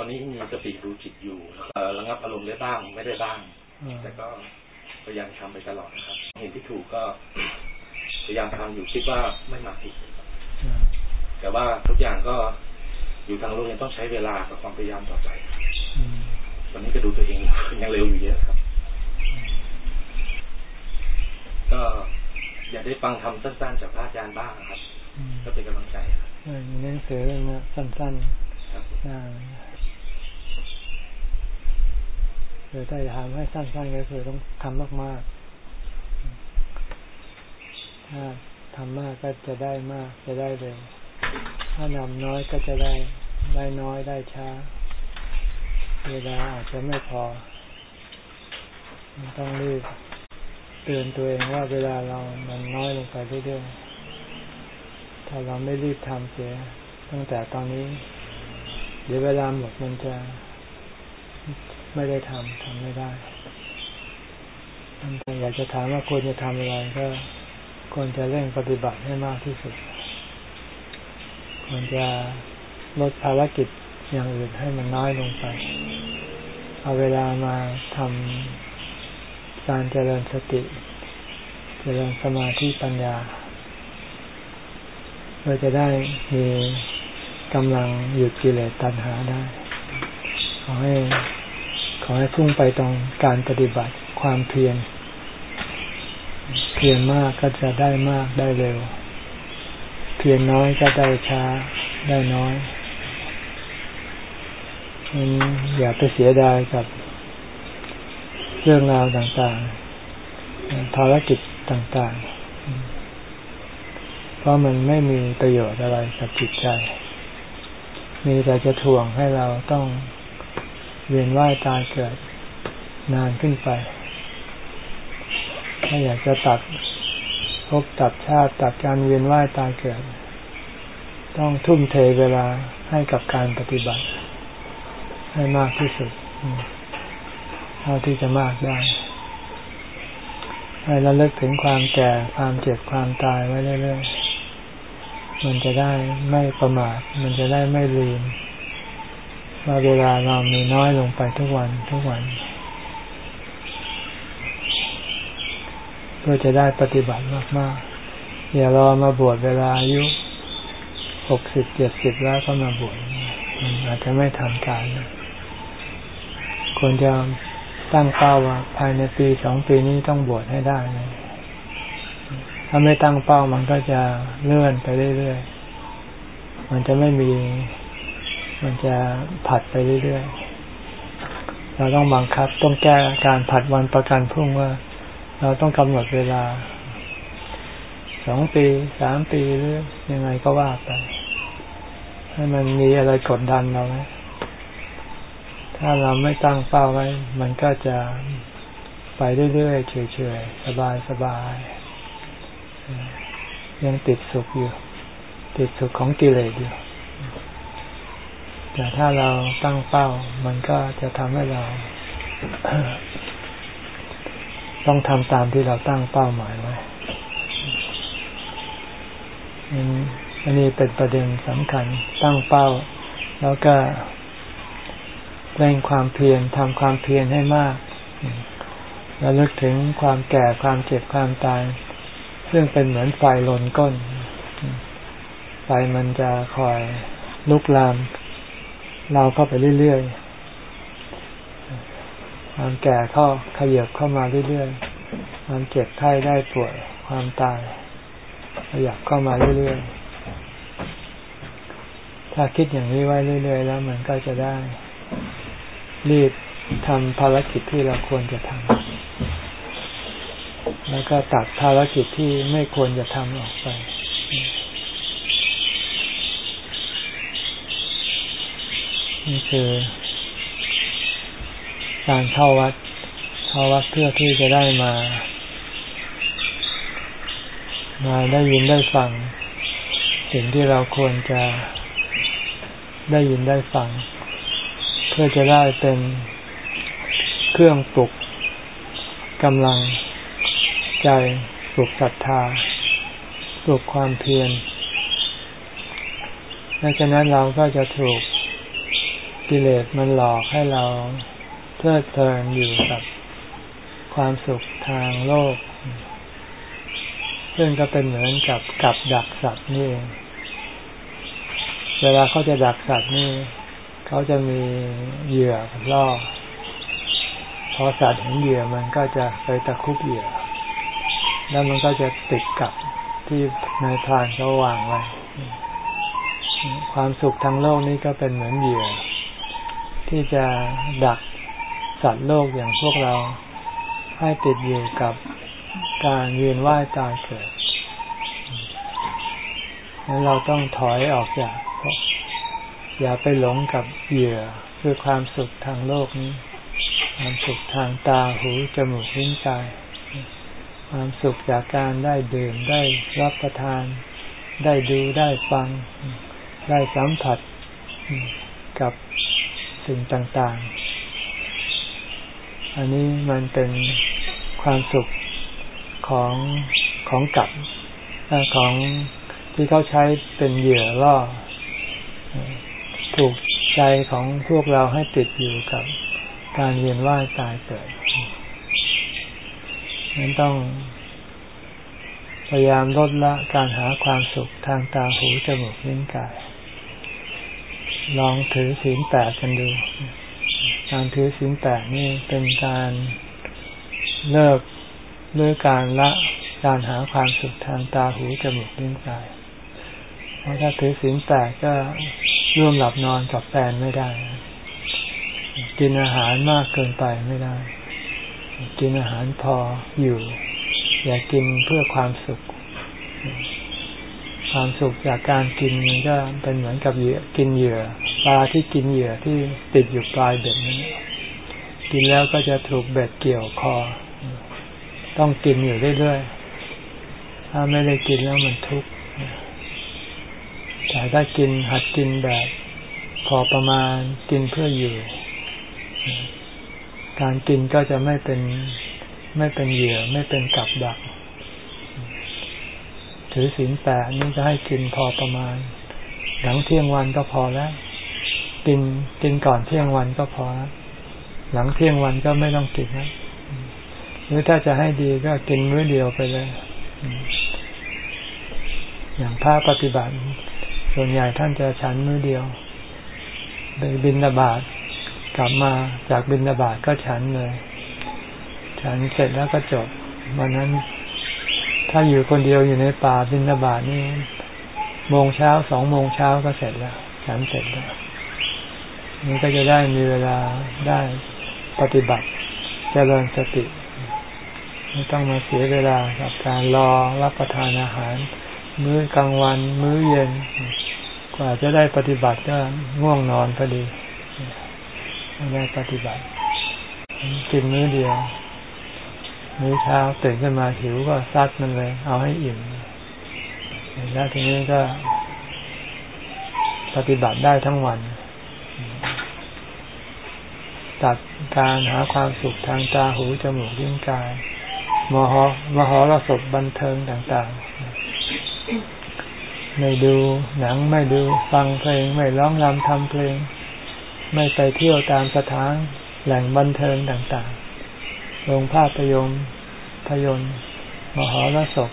ตอนนี้มีสติดูจิตอยู่ระงับอารมณ์ได้บ้างไม่ได้บ้าง แต่ก็พยายามทำไปตลอดนะครับ เห็นที่ถูกก็พยายามทำอยู่คิดว่าไม่มาผิดแต่ว่าทุกอย่างก็อยู่ทางโลกยังต้องใช้เวลากับความพยายามต่อไปตอนนี้ก็ดูตัวเองยังเร็วอยู่เยอะครับ ก็อยากได้ฟังทำสั้นๆจากพระอาจารย์บ้างครับ ก็เป็นกำลังใจครับมีหนังสือเรื่องนี้สั้นๆ คือถ้าจะทำให้สั้นๆก็คือต้องทำมากๆ ถ้าทำมากก็จะได้มากจะได้เร็ว ถ้านำน้อยก็จะได้ได้น้อยได้ช้า เวลาอาจจะไม่พอมันต้องรีบเตือนตัวเองว่าเวลาเรามันน้อยลงไปเรื่อยๆ ถ้าเราไม่รีบทำเสีย ตั้งแต่ตอนนี้ เดี๋ยวเวลาหมดมันจะ ไม่ได้ทำทำไม่ได้อยากจะถามว่าควรจะทำอะไรก็ควรจะเร่งปฏิบัติให้มากที่สุด ควรจะลดภารกิจอย่างอื่นให้มันน้อยลงไป เอาเวลามาทำการเจริญสติ เจริญสมาธิปัญญาเพื่อจะได้มีกำลังหยุดกิเลสตัณหาได้ ขอให้ ขอให้พุ่งไปตรงการปฏิบัติความเพียรเพียรมากก็จะได้มากได้เร็ว เพียรน้อยก็ได้ช้าได้น้อยอย่าไปเสียดายกับเรื่องราวต่างๆ ภารกิจต่างๆ เพราะมันไม่มีประโยชน์อะไรกับจิตใจ มีแต่จะถ่วงให้เราต้อง เวียนว่ายตายเกิดนานขึ้นไป ถ้าอยากจะตัดพบตัดชาติตัดการเวียนว่ายตายเกิด ต้องทุ่มเทเวลาให้กับการปฏิบัติ ให้มากที่สุดเท่าที่จะมากได้ให้ระลึกถึงความแก่ความเจ็บความตายไว้เรื่อยๆมันจะได้ไม่ประมาท มันจะได้ไม่ลืม ว่าเวลาเรามีน้อยลงไปทุกวันทุกวัน เพื่อจะได้ปฏิบัติมากๆอย่ารอมาบวชเวลาอายุหกสิบเจ็ดสิบแล้วก็มาบวชมันอาจจะไม่ทันการควรจะตั้งเป้าว่าภายในปีสองปีนี้ต้องบวชให้ได้ถ้าไม่ตั้งเป้ามันก็จะเลื่อนไปเรื่อยๆ มันจะไม่มี มันจะผัดไปเรื่อยๆ เราต้องบังคับ ต้องแก้การผัดวันประกันพรุ่งว่า เราต้องกำหนดเวลาสองปีสามปีหรือยังไงก็ว่าไป ให้มันมีอะไรกดดันเราไหมถ้าเราไม่ตั้งเป้าไว้ มันก็จะไปเรื่อยๆเฉยๆสบายๆยังติดสุขอยู่ ติดสุขของกิเลสอยู่ แต่ถ้าเราตั้งเป้า มันก็จะทำให้เรา ต้องทำตามที่เราตั้งเป้าหมายไว้อันนี้เป็นประเด็นสำคัญตั้งเป้า แล้วก็เร่งความเพียรทำความเพียรให้มากแล้วลึกถึงความแก่ความเจ็บความตาย ซึ่งเป็นเหมือนไฟลนก้น ไฟมันจะคอยลุกลาม เราเข้าไปเรื่อยๆ ความแก่เข้าขยับเข้ามาเรื่อยๆ ความเจ็บไข้ได้ป่วย ความตาย ขยับเข้ามาเรื่อยๆ ถ้าคิดอย่างนี้ไว้เรื่อยๆ แล้วมันก็จะได้ รีบทำภารกิจที่เราควรจะทำ แล้วก็ตัดภารกิจที่ไม่ควรจะทำออกไป นี่คือ การเข้าวัดเข้าวัดเพื่อที่จะได้มา มาได้ยินได้ฟัง สิ่งที่เราควรจะได้ยินได้ฟัง เพื่อจะได้เป็นเครื่องปลุกกำลังใจปลุกศรัทธาปลุกความเพียรดังนั้นเราก็จะถูก กิเลสมันหลอกให้เราเพลิดเพลินอยู่กับความสุขทางโลก ซึ่งก็เป็นเหมือนกับกับดักสัตว์นี่เองเวลาเขาจะดักสัตว์นี่เขาจะมีเหยื่อล่อพอสัตว์เห็นเหยื่อมันก็จะไปตะคุบเหยื่อ แล้วมันก็จะติดกับที่นายพรานเขาวางไว้ความสุขทางโลกนี้ก็เป็นเหมือนเหยื่อ ที่จะดักสัตว์โลกอย่างพวกเราให้ติดอยู่กับการเวียนว่ายตายเกิดนั้นเราต้องถอยออกจากอย่าไปหลงกับเหยื่อคือความสุขทางโลกนี้ ความสุขทางตาหูจมูกลิ้นกาย ความสุขจากการได้ดื่มได้รับประทาน ได้ดูได้ฟัง ได้สัมผัสกับ สิ่งต่างๆ อันนี้มันเป็นความสุขของของกับของที่เขาใช้เป็นเหยื่อล่อถูกใจของพวกเราให้ติดอยู่กับการเวียนว่ายตายเกิดนั้นต้องพยายามลดละการหาความสุขทางตาหูจมูกลิ้นกาย ลองถือศีลแปดกันดู การถือศีลแปดนี่เป็นการเลิกเลิกการละการหาความสุขทางตาหูจมูกลิ้นกาย เพราะถ้าถือศีลแปดก็ร่วมหลับนอนกับแฟนไม่ได้ กินอาหารมากเกินไปไม่ได้ กินอาหารพออยู่ อย่ากินเพื่อความสุข ความสุขจากการกินมันก็เป็นเหมือนกับเหยื่อกินเหยื่อปลาที่กินเหยื่อที่ติดอยู่ปลายเบ็ดนั้นกินแล้วก็จะถูกเบ็ดเกี่ยวคอ ต้องกินอยู่เรื่อยๆถ้าไม่ได้กินแล้วมันทุกข์แต่ถ้ากินหัดกินแบบ พอประมาณกินเพื่ออยู่ การกินก็จะไม่เป็นไม่เป็นเหยื่อไม่เป็นกับดัก ถือศีลแปดนี่จะให้กินพอประมาณ หลังเที่ยงวันก็พอแล้ว กินกินก่อนเที่ยงวันก็พอแล้วหลังเที่ยงวันก็ไม่ต้องกินนะหรือถ้าจะให้ดีก็กินมื้อเดียวไปเลย อย่างพระปฏิบัติ ส่วนใหญ่ท่านจะฉันมื้อเดียวไปบินนาบาตกลับมาจากบินนาบาตก็ฉันเลย ฉันเสร็จแล้วก็จบวันนั้น ถ้าอยู่คนเดียวอยู่ในป่าบินนาบาตนี่โมงเช้าสองโมงเช้าก็เสร็จแล้วฉันเสร็จแล้วนี่ก็จะได้มีเวลาได้ปฏิบัติเจริญสติไม่ต้องมาเสียเวลากับการรอรับประทานอาหาร มื้อกลางวัน มื้อเย็น กว่าจะได้ปฏิบัติก็ง่วงนอนพอดีไม่ได้ปฏิบัติกินมื้อเดียว มื้อเช้าตื่นขึ้นมาหิวก็ซัดมันเลย เอาให้อิ่มแล้วทีนี้ก็ ปฏิบัติได้ทั้งวันตัดการหาความสุขทางตาหูจมูกลิ้นกาย มหมหรสพบันเทิงต่างๆ ไม่ดูหนังไม่ดูฟังเพลง ไม่ร้องรำทำเพลง ไม่ไปเที่ยวตามสถานแหล่งบันเทิงต่างๆ โรงภาพยนตร์พยนต์มหรสพ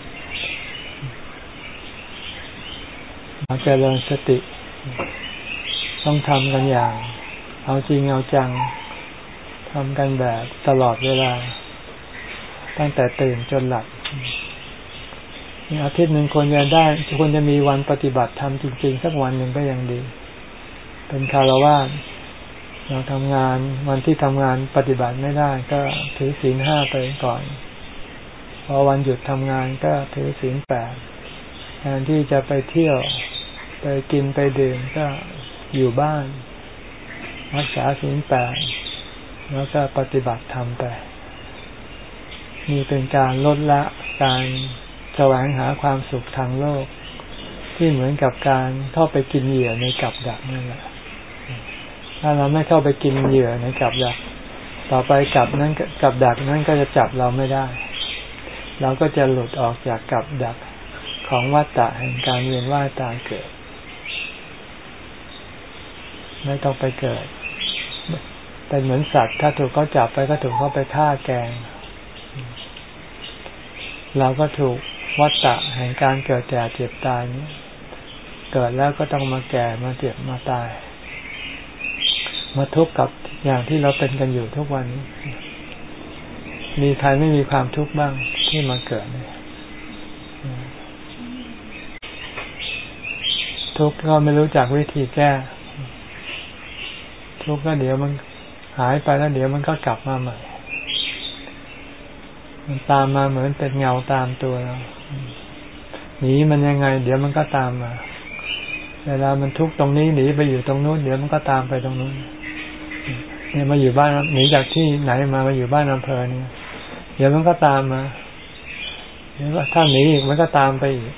มาเจริญสติ ต้องทำกันอย่าง เอาจริงเอาจังทำกันแบบตลอดเวลา ตั้งแต่ตื่นจนหลับอาทิตย์หนึ่งควรจะได้ควรจะมีวันปฏิบัติทำจริง ๆ สักวันหนึ่งก็ยังดี เป็นคารวะ เราทำงานวันที่ทำงานปฏิบัติไม่ได้ ก็ถือศีลห้าไปก่อน พอวันหยุดทำงานก็ถือศีลแปดแทนที่จะไปเที่ยวไปกินไปดื่มก็อยู่บ้าน รักษาศีลแปดแล้วก็ปฏิบัติธรรมไปนี่เป็นการลดละการแสวงหาความสุขทางโลก ที่เหมือนกับการเข้าไปกินเหยื่อในกับดักนั่นแหละ ถ้าเราไม่เข้าไปกินเหยื่อในกับดัก ต่อไปกับนั้นกับดักนั้นก็จะจับเราไม่ได้ เราก็จะหลุดออกจากกับดักของวัฏฏะแห่งการเวียนว่ายตายเกิด ไม่ต้องไปเกิดเป็นเหมือนสัตว์ ถ้าถูกเขาจับไปก็ถูกเขาไปฆ่าแกง เราก็ถูกวัฏฏะแห่งการเกิดแก่เจ็บตายนี้ เกิดแล้วก็ต้องมาแก่มาเจ็บมาตาย มาทุกข์กับอย่างที่เราเป็นกันอยู่ทุกวันนี้ มีใครไม่มีความทุกข์บ้างที่มาเกิดเนี่ยทุกข์ก็ไม่รู้จักวิธีแก้ ทุกข์ก็เดี๋ยวมันหายไปแล้วเดี๋ยวมันก็กลับมาใหม่ มันตามมาเหมือนเป็นเงาตามตัวเราหนีมันยังไง เดี๋ยวมันก็ตามมา เวลามันทุกข์ตรงนี้หนีไปอยู่ตรงนู้นเดี๋ยวมันก็ตามไปตรงนู้น เนี่ยมาอยู่บ้านหนีจากที่ไหนมามาอยู่บ้านอำเภอเนี่ยเดี๋ยวมันก็ตามมาเดี๋ยวถ้าหนีอีกมันก็ตามไปอีก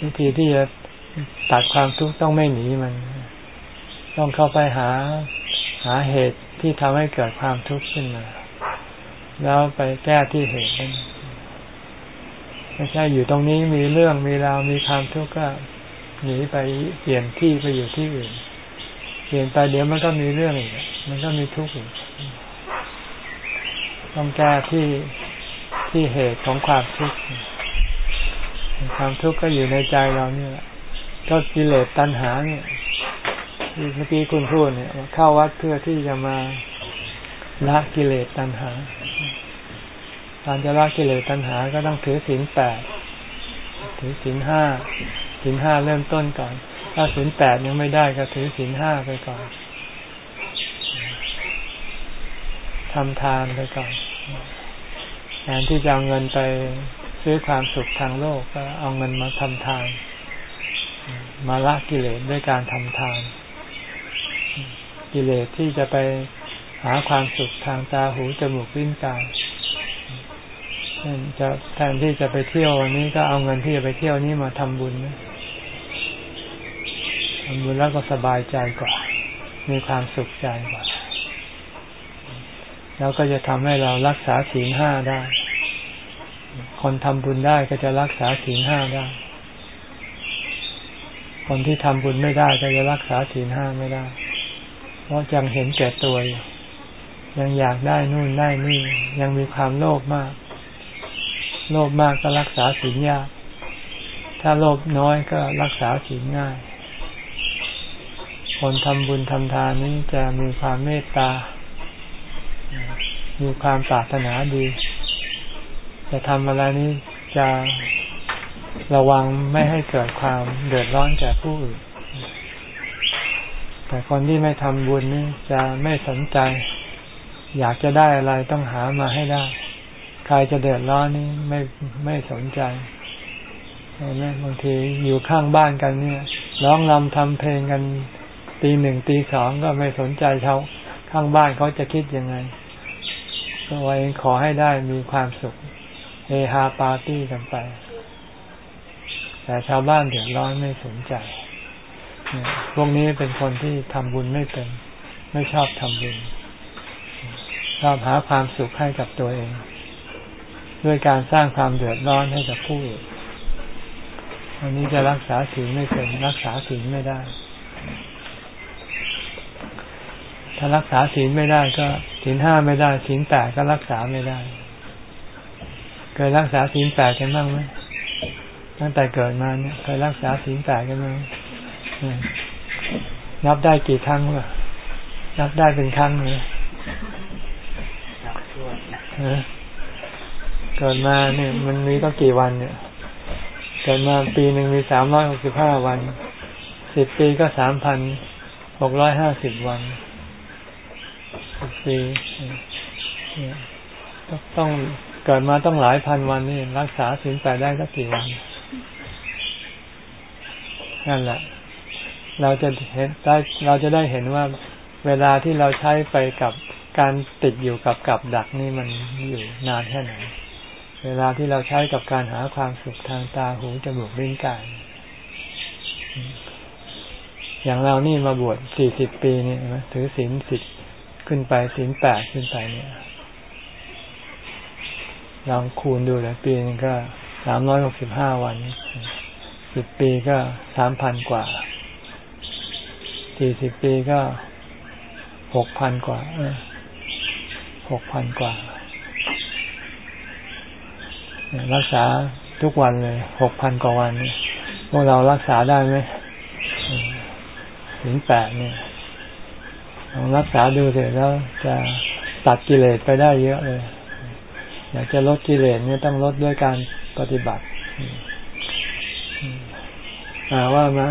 วิธีที่จะตัดความทุกข์ต้องไม่หนีมัน ต้องเข้าไปหาหาเหตุที่ทำให้เกิดความทุกข์ขึ้นมา แล้วไปแก้ที่เหตุนั้นไม่ใช่อยู่ตรงนี้มีเรื่องมีราวมีความทุกข์ก็หนีไปเปลี่ยนที่ไปอยู่ที่อื่น เปลี่ยนไปเดี๋ยวมันก็มีเรื่องอีกมันก็มีทุกข์อีกต้องแก้ที่ที่เหตุของความทุกข์ความทุกข์ก็อยู่ในใจเราเนี่ยก็กิเลสตัณหาเนี่ยที่เมื่อกี้คุณพูดเนี่ยเข้าวัดเพื่อที่จะมาละกิเลสตัณหาการจะละกิเลสตัณหาก็ต้องถือศีลแปดถือศีลห้าศีลห้าเริ่มต้นก่อน ถ้าศีลแปดยังไม่ได้ก็ถือศีลห้าไปก่อนทำทานไปก่อนแทนที่จะเอาเงินไปซื้อความสุขทางโลกก็เอาเงินมาทำทาน มาละกิเลสด้วยการทำทาน กิเลสที่จะไปหาความสุขทางตาหูจมูกลิ้นกายจะแทนที่จะไปเที่ยววันนี้ก็เอาเงินที่จะไปเที่ยวนี้มาทำบุญนะ ทำบุญแล้วก็สบายใจกว่า มีความสุขใจกว่า แล้วก็จะทำให้เรารักษาศีลห้าได้ คนทำบุญได้ก็จะรักษาศีลห้าได้ คนที่ทำบุญไม่ได้ก็จะรักษาศีลห้าไม่ได้ เพราะยังเห็นแก่ตัวอยู่ยังอยากได้นู่นได้นี่ ยังมีความโลภมาก โลภมากก็รักษาศีลยาก ถ้าโลภน้อยก็รักษาศีลง่าย คนทำบุญทำทานนี้จะมีความเมตตา มีความปรารถนาดี จะทำอะไรนี้จะระวังไม่ให้เกิดความเดือดร้อนแก่ผู้อื่น แต่คนที่ไม่ทำบุญนี่จะไม่สนใจ อยากจะได้อะไรต้องหามาให้ได้ ใครจะเดือดร้อนนี่ไม่ไม่สนใจเห็นไหมบางทีอยู่ข้างบ้านกันเนี่ยร้องรำทำเพลงกัน ตีหนึ่งตีสองก็ไม่สนใจเขาข้างบ้านเขาจะคิดยังไงตัวเองขอให้ได้มีความสุขเฮฮาปาร์ตี้กันไป แต่ชาวบ้านเดือดร้อนไม่สนใจพวกนี้เป็นคนที่ทำบุญไม่เป็น ไม่ชอบทำบุญ ชอบหาความสุขให้กับตัวเอง ด้วยการสร้างความเดือดร้อนให้กับผู้อื่นอันนี้จะรักษาศีลไม่เป็นรักษาศีลไม่ได้ ถ้ารักษาศีลไม่ได้ก็ศีลห้าไม่ได้ศีลแปดก็รักษาไม่ได้เคยรักษาศีลแปดกันบ้างไหมตั้งแต่เกิดมาเนี่ยเคยรักษาศีลแปดกันไหมนับได้กี่ครั้งวะนับได้เป็นครั้งเลยเกิดมาเนี่ย มันมีต้องกี่วันเนี่ย เกิดมาปีหนึ่งมีสามร้อยหกสิบห้าวันสิบปีก็สามพันหกร้อยห้าสิบวัน ปีต้องเกิดมาต้องหลายพันวันนี่รักษาศีลแปดได้สักกี่วัน นั่นแหละ เราจะเห็นได้เราจะได้เห็นว่าเวลาที่เราใช้ไปกับการติดอยู่กับกับดักนี่มันอยู่นานแค่ไหน เวลาที่เราใช้กับการหาความสุขทางตาหูจมูกลิ้นกายอย่างเรานี่มาบวชสี่สิบปีนี่ถือศีลสิบ ขึ้นไปศีลแปดขึ้นไปเนี่ยลองคูณดูเลยปีนึงก็สามร้อยหกสิบห้าวันสิบปีก็สามพันกว่าสี่สิบปีก็หกพันกว่าหกพันกว่า รักษาทุกวันเลยหกพันกว่าวันพวกเรารักษาได้ไหมถึงแปดเนี่ย รักษาดูเสร็จแล้วจะตัดกิเลสไปได้เยอะเลย อยากจะลดกิเลสเนี่ยต้องลดด้วยการปฏิบัติอ่าว่ามา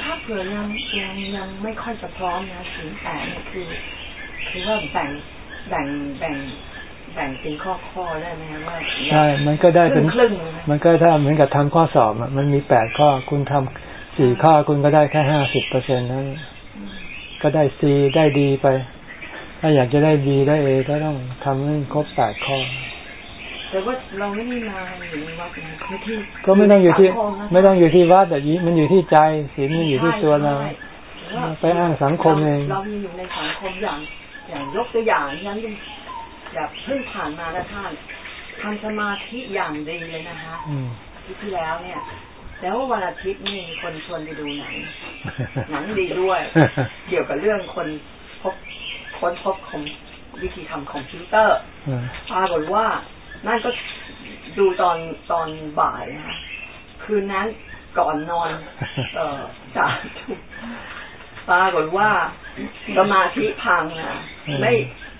ถ้าเผื่อยังยังยังไม่ค่อยจะพร้อมนะถึงแต่เนี่ยคือ คือว่าแบ่งแบ่งแบ่งแบ่งเป็นข้อข้อได้ไหมว่าใช่ มันก็ได้เป็นครึ่งมันก็ถ้าเหมือนกับทำข้อสอบอะมันมีแปดข้อคุณทำ สี่ข้อคุณก็ได้แค่ห้าสิบเปอร์เซ็นต์นั้น ก็ได้ซีได้ดีไป ถ้าอยากจะได้ดีได้เอก็ต้องทำให้ครบแปดข้อแต่ว่าเราไม่ได้มาอยู่ในวัดนะไม่ที่ก็ไม่ต้องอยู่ที่ ไม่ต้องอยู่ที่วัดแต่ยีมันอยู่ที่ใจศีลมันอยู่ที่ตัวเราไปอ้างสังคมเองเราอยู่ในสังคมอย่าง อย่างยกตัวอย่างนั้นแบบเพิ่งผ่านมาแล้วท่านทำสมาธิอย่างดีเลยนะคะที่ที่แล้วเนี่ย แล้ววันอาทิตย์นี่คนชวนไปดูหนัง หนังดีด้วย เกี่ยวกับเรื่องคนพบค้นพบของวิธีทำคอมพิวเตอร์ปรากฏว่านั่นก็ดูตอนตอนบ่ายนะคะคืนนั้นก่อนนอน เออจ่าปรากฏว่าสมาธิพังอะ ไม่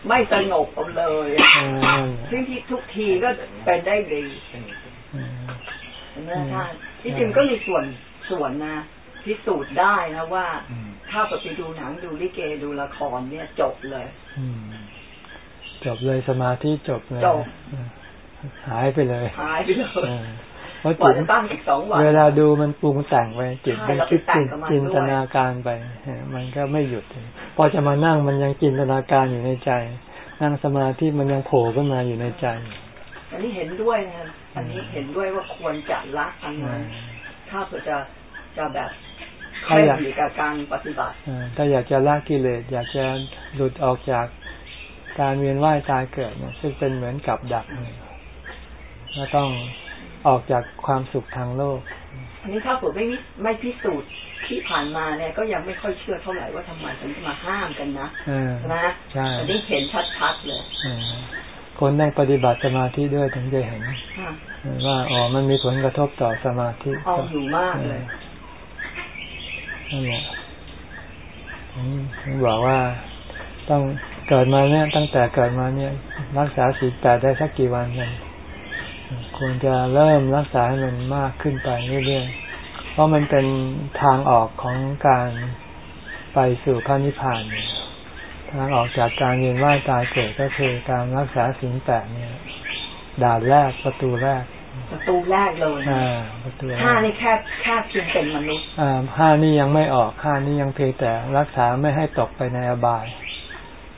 ไม่สงบเลยซึ่งที่ทุกทีก็เป็นได้ดี นะท่านที่จริงก็มีส่วนส่วนนะพิสูจน์ได้นะว่าถ้าไปดูหนังดูลิเกดูละครเนี่ยจบเลยจบเลยสมาธิจบเลยจบหายไปเลยหายไปเลยเพราะจิตตั้งอีกสองวันเวลาดูมันปรุงแต่งไปจิตมันคิดจินตนาการไปมันก็ไม่หยุด พอจะมานั่งมันยังจินตนาการอยู่ในใจ นั่งสมาธิมันยังโผล่ขึ้นมาอยู่ในใจ อันนี้เห็นด้วยนะอันนี้เห็นด้วยว่าควรจะละอันนั้น ถ้าเพื่อจะจะแบบใครอยากกับการปฏิบัติถ้าอยากจะละกิเลสอยากจะหลุดออกจากการเวียนว่ายตายเกิดเนี่ยซึ่งเป็นเหมือนกับดักเนี่ยก็ต้องออกจากความสุขทางโลก อันนี้ถ้าผมไม่ไม่พิสูจน์ที่ผ่านมาเนี่ยก็ยังไม่ค่อยเชื่อเท่าไหร่ว่าทำไมถึงมาห้ามกันนะนะใช่อันนี้เห็นชัดๆเลย คนได้ปฏิบัติสมาธิด้วยถึงจะเห็นว่าอ๋อมันมีผลกระทบต่อสมาธิเอาอยู่มากเลยนั่นแหละผมบอกว่าต้องเกิดมาเนี่ย ตั้งแต่เกิดมาเนี่ย รักษาศีลแปดได้สักกี่วันกันควรจะเริ่มรักษาให้มันมากขึ้นไปเรื่อยๆเพราะมันเป็นทางออกของการไปสู่พระนิพพาน ทางออกจากการเวียนว่ายตายเกิดก็คือการรักษาสิ่งแปดเนี่ย ด่านแรกประตูแรก ประตูแรกเลยอ่าประตูห้านี่แค่แค่เพียงเป็นมนุษย์อ่าห้านี่ยังไม่ออกห้านี่ยังเพียงแต่รักษาไม่ให้ตกไปในอบาย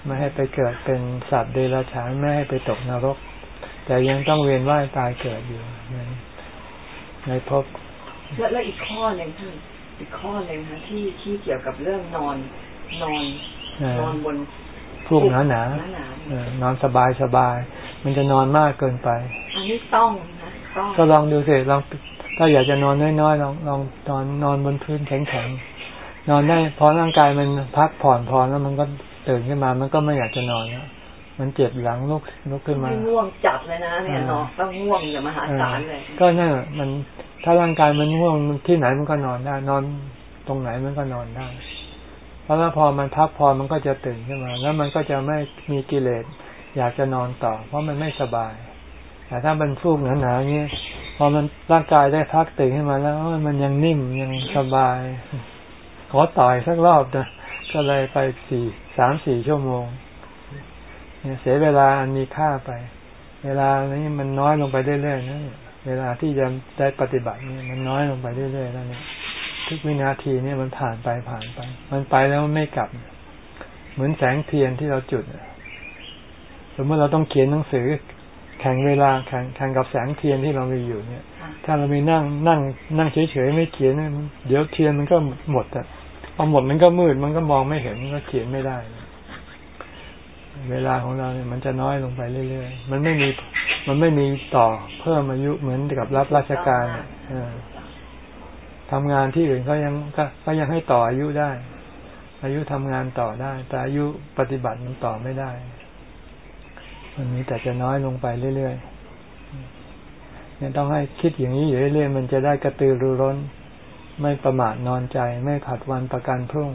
ไม่ให้ไปเกิดเป็นสัตว์เดรัจฉานไม่ให้ไปตกนรก แต่ยังต้องเวียนว่ายตายเกิดอยู่ในในภพแล้วแล้วอีกข้อหนึ่งท่านอีกข้อหนึ่งฮะที่ที่เกี่ยวกับเรื่องนอนนอน นอนบนพุ่งหนาหนาหนานอนสบายสบาย มันจะนอนมากเกินไป อันนี้ต้องนะต้องก็ลองดูสิลองถ้าอยากจะนอนน้อยๆลองลองนอนนอนบนพื้นแข็งๆนอนได้พอร่างกายมันพักผ่อนพอแล้วมันก็ตื่นขึ้นมา มันก็ไม่อยากจะนอนแล้วมันเจ็บหลังลุกลุกขึ้นมาง่วงจัดเลยนะเนี่ยเนาะต้องง่วงอย่ามาหาสารเลย ก็นั่นมันถ้าร่างกายมันง่วงที่ไหนมันก็นอนได้ นอนตรงไหนมันก็นอนได้เพ ราะว่าพอมันพักพอมันก็จะตื่นขึ้นมา แล้วมันก็จะไม่มีกิเลสอยากจะนอนต่อ เพราะมันไม่สบาย แต่ถ้ามันฟูกหนาๆเงี้พอมันร่างกายได้พักตื่นขึ้นมาแล้วมันยังนิ่มยังสบาย ขอต่อยสักรอบนะก็เลยไปสี่สามสี่ชั่วโมงเนี่ยเสียเวลาอันมีค่าไป เวลานี้มันน้อยลงไปเรื่อยๆนะเวลาที่จะได้ปฏิบัติเนี่ยมันน้อยลงไปเรื่อยๆแล้วเนี่ย ทุกวินาทีเนี่ยมันผ่านไปผ่านไป มันไปแล้วมันไม่กลับ เหมือนแสงเทียนที่เราจุดสมมติเราต้องเขียนหนังสือ แข่งเวลาแข่งแข่งกับแสงเทียนที่เรามีอยู่เนี่ย ถ้าเรามีนั่งนั่ง นั่งเฉยๆไม่เขียนเดี๋ยวเทียนมันก็หมดอะพอหมดมันก็มืดมันก็มองไม่เห็นมันก็เขียนไม่ได้ เวลาของเราเนี่ยมันจะน้อยลงไปเรื่อยๆมันไม่มีมันไม่มีต่อเพิ่มอายุเหมือนกับรับราชการ ทำงานที่อื่นก็ยังก็ยังให้ต่ออายุได้ อายุทำงานต่อได้ แต่อายุปฏิบัติมันต่อไม่ได้ มันมีแต่จะน้อยลงไปเรื่อยๆเนี่ยต้องให้คิดอย่างนี้อยู่เรื่อยๆมันจะได้กระตือรือร้น ไม่ประมาทนอนใจ ไม่ผัดวันประกันพรุ่ง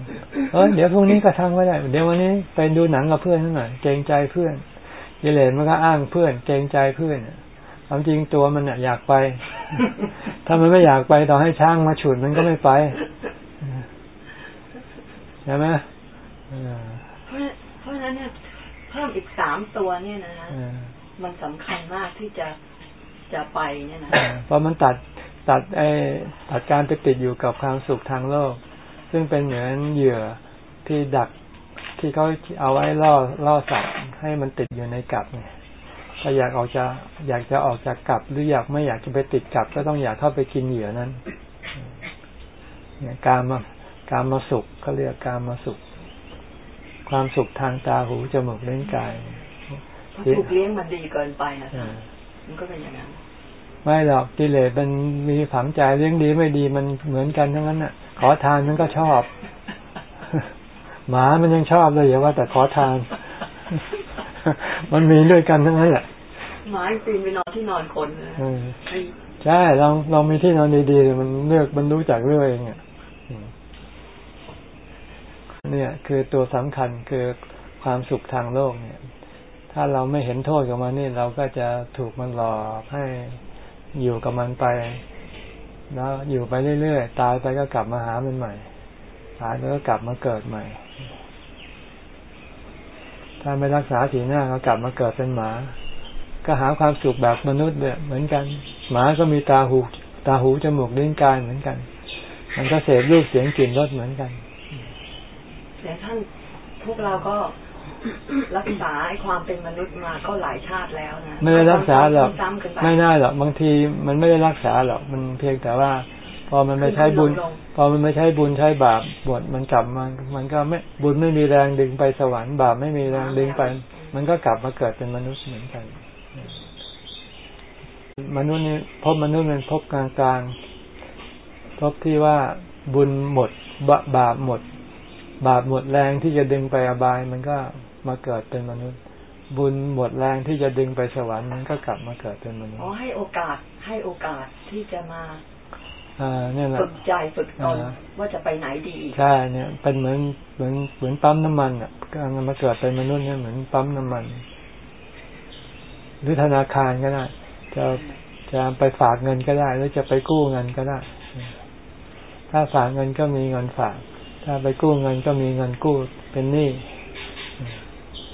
เออเดี๋ยวพรุ่งนี้ก็ทำไว้ได้ เดี๋ยววันนี้ไปดูหนังกับเพื่อนหน่อยเกรงใจเพื่อนยิเลนมันก็อ้างเพื่อน เกรงใจเพื่อนความจริงตัวมันเนี่ยอยากไป ถ้ามันไม่อยากไปต่อให้ช้างมาฉุดมันก็ไม่ไปใช่ไหมเพราะเพราะนั้นเนี่ยเพิ่มอีกสามตัวเนี่ยนะมันสำคัญมากที่จะจะไปเนี่ยนะเพราะมันตัดตัดไอ้ตัดการไปติดอยู่กับความสุขทางโลก ซึ่งเป็นเหมือนเหยื่อที่ดักที่เขาเอาไว้ล่อล่อสัตว์ให้มันติดอยู่ในกับเนี่ย ถ้าอยากออกจะอยากจะออกจากกับหรืออยากไม่อยากจะไปติดกับ ก็ต้องอยากเข้าไปกินเหยื่อนั้นเนี่ยการมาการมาสุขเขาเรียกการมาสุข ความสุขทางตาหูจมูกเล่นกายถูกเลี้ยงมันดีเกินไปนะมันก็เป็นอย่างนั้นไม่หรอกกิเลสมันมีฝังใจเลี้ยงดีไม่ดีมันเหมือนกันทั้งนั้นน่ะ ขอทานมันก็ชอบ หมามันยังชอบเลยอย่าว่าแต่ขอทาน มันมีด้วยกันทั้งนั้นแหละ หมาปีนไปนอนที่นอนคนนะใช่เราเรามีที่นอนดีๆมันเลือกมันรู้จักเรื่องเองอะเนี่ย คือตัวสำคัญคือความสุขทางโลกเนี่ย ถ้าเราไม่เห็นโทษกับมันนี่เราก็จะถูกมันหลอกให้อยู่กับมันไป แล้วอยู่ไปเรื่อยๆตายไปก็กลับมาหามันใหม่ตายแล้วก็กลับมาเกิดใหม่ ถ้าไม่รักษาสีหน้าก็กลับมาเกิดเป็นหมา ก็หาความสุขแบบมนุษย์เนี่ยเหมือนกัน หมาก็มีตาหูตาหูจมูกลิ้นกายเหมือนกัน มันก็เสพรูปเสียงกลิ่นรสเหมือนกันแต่ท่านพวกเราก็รักษาไอ้ความเป็นมนุษย์มาก็หลายชาติแล้วนะไม่ได้รักษาหรอกไม่ได้หรอกบางทีมันไม่ได้รักษาหรอกมันเพียงแต่ว่า พอมันไม่ใช้บุญ พอมันไม่ใช้บุญใช้บาปบวชมันกลับมามันก็ไม่บุญไม่มีแรงดึงไปสวรรค์บาปไม่มีแรงดึงไป มันก็กลับมาเกิดเป็นมนุษย์เหมือนกัน มนุษย์นี่พบมนุษย์เป็นพบกลางกลางพบที่ว่าบุญหมดบาปหมด บาปหมดแรงที่จะดึงไปอบาย มันก็มาเกิดเป็นมนุษย์ บุญหมดแรงที่จะดึงไปสวรรค์มันก็กลับมาเกิดเป็นมนุษย์อ๋อให้โอกาสให้โอกาสที่จะมาอ่าเนี่ยแหละฝึกใจฝึกตนว่าจะไปไหนดี ใช่เนี่ย เป็นเหมือนเหมือนเหมือนปั๊มน้ำมันอะการมาเกิดเป็นมนุษย์เนี่ยเหมือนปั๊มน้ำมัน หรือธนาคารก็ได้ จะจะไปฝากเงินก็ได้ หรือจะไปกู้เงินก็ได้ ถ้าฝากเงินก็มีเงินฝาก ถ้าไปกู้เงินก็มีเงินกู้เป็นหนี้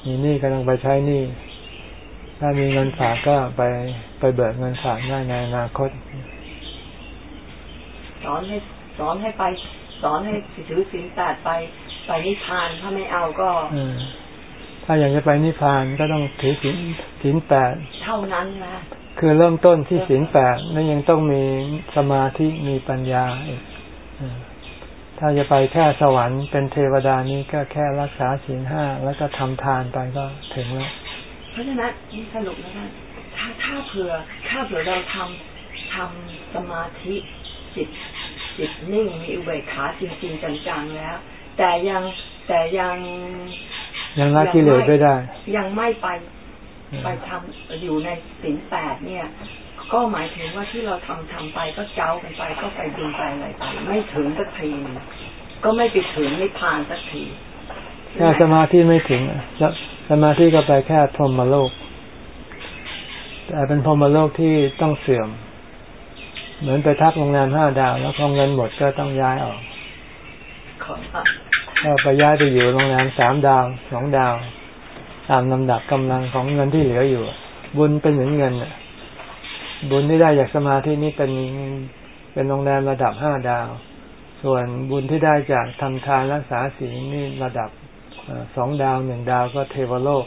มีหนี้กำลังไปใช้หนี้ถ้ามีเงินฝากก็ไปไปเบิกเงินฝากได้ในอนาคต สอนให้สอนให้ไป สอนให้ถือสินแปดไปไปนิพพานถ้าไม่เอาก็ถ้าอยากจะไปนิพพานก็ต้องถือสินสินแปดเท่านั้นนะ คือเริ่มต้นที่สินแปดนั่นยังต้องมีสมาธิมีปัญญาอีกถ้าจะไปแค่สวรรค์เป็นเทวดานี้ก็แค่รักษาศีลห้าแล้วก็ทำทานไปก็ถึงแล้ว เพราะฉะนั้นนี่สรุปนะถ้าถ้าเผื่อถ้าเผื่อเราทำทำสมาธิจิตจิตนิ่งมีอุเบกขาจริง ๆ จังๆแล้ว แต่ยังแต่ยังยังละกิเลสไม่ได้ ยังไม่ไป ไปทำอยู่ในศีลแปดเนี่ย ก็หมายถึงว่าที่เราทำทำไปก็เจ้ากันไปก็ไปดึงไปอะไรไปไม่ถึงสักทีก็ไม่ไปถึงไม่ผ่านสักทีแค่สมาธิไม่ถึงสมาธิก็ไปแค่พรหมโลก แต่เป็นพรหมโลกที่ต้องเสื่อม เหมือนไปทักโรงแรมห้าดาวแล้วพอเงินหมดก็ต้องย้ายออกก็ไปย้ายไปอยู่โรงแรมสามดาวสองดาว ตามลำดับกำลังของเงินที่เหลืออยู่ บุญเป็นเหมือนเงินบุญที่ได้จากสมาธินี้เป็นเป็นโรงแรมระดับห้าดาว ส่วนบุญที่ได้จากทำทานรักษาศีลนี่ระดับสองดาวหนึ่งดาวก็เทวโลก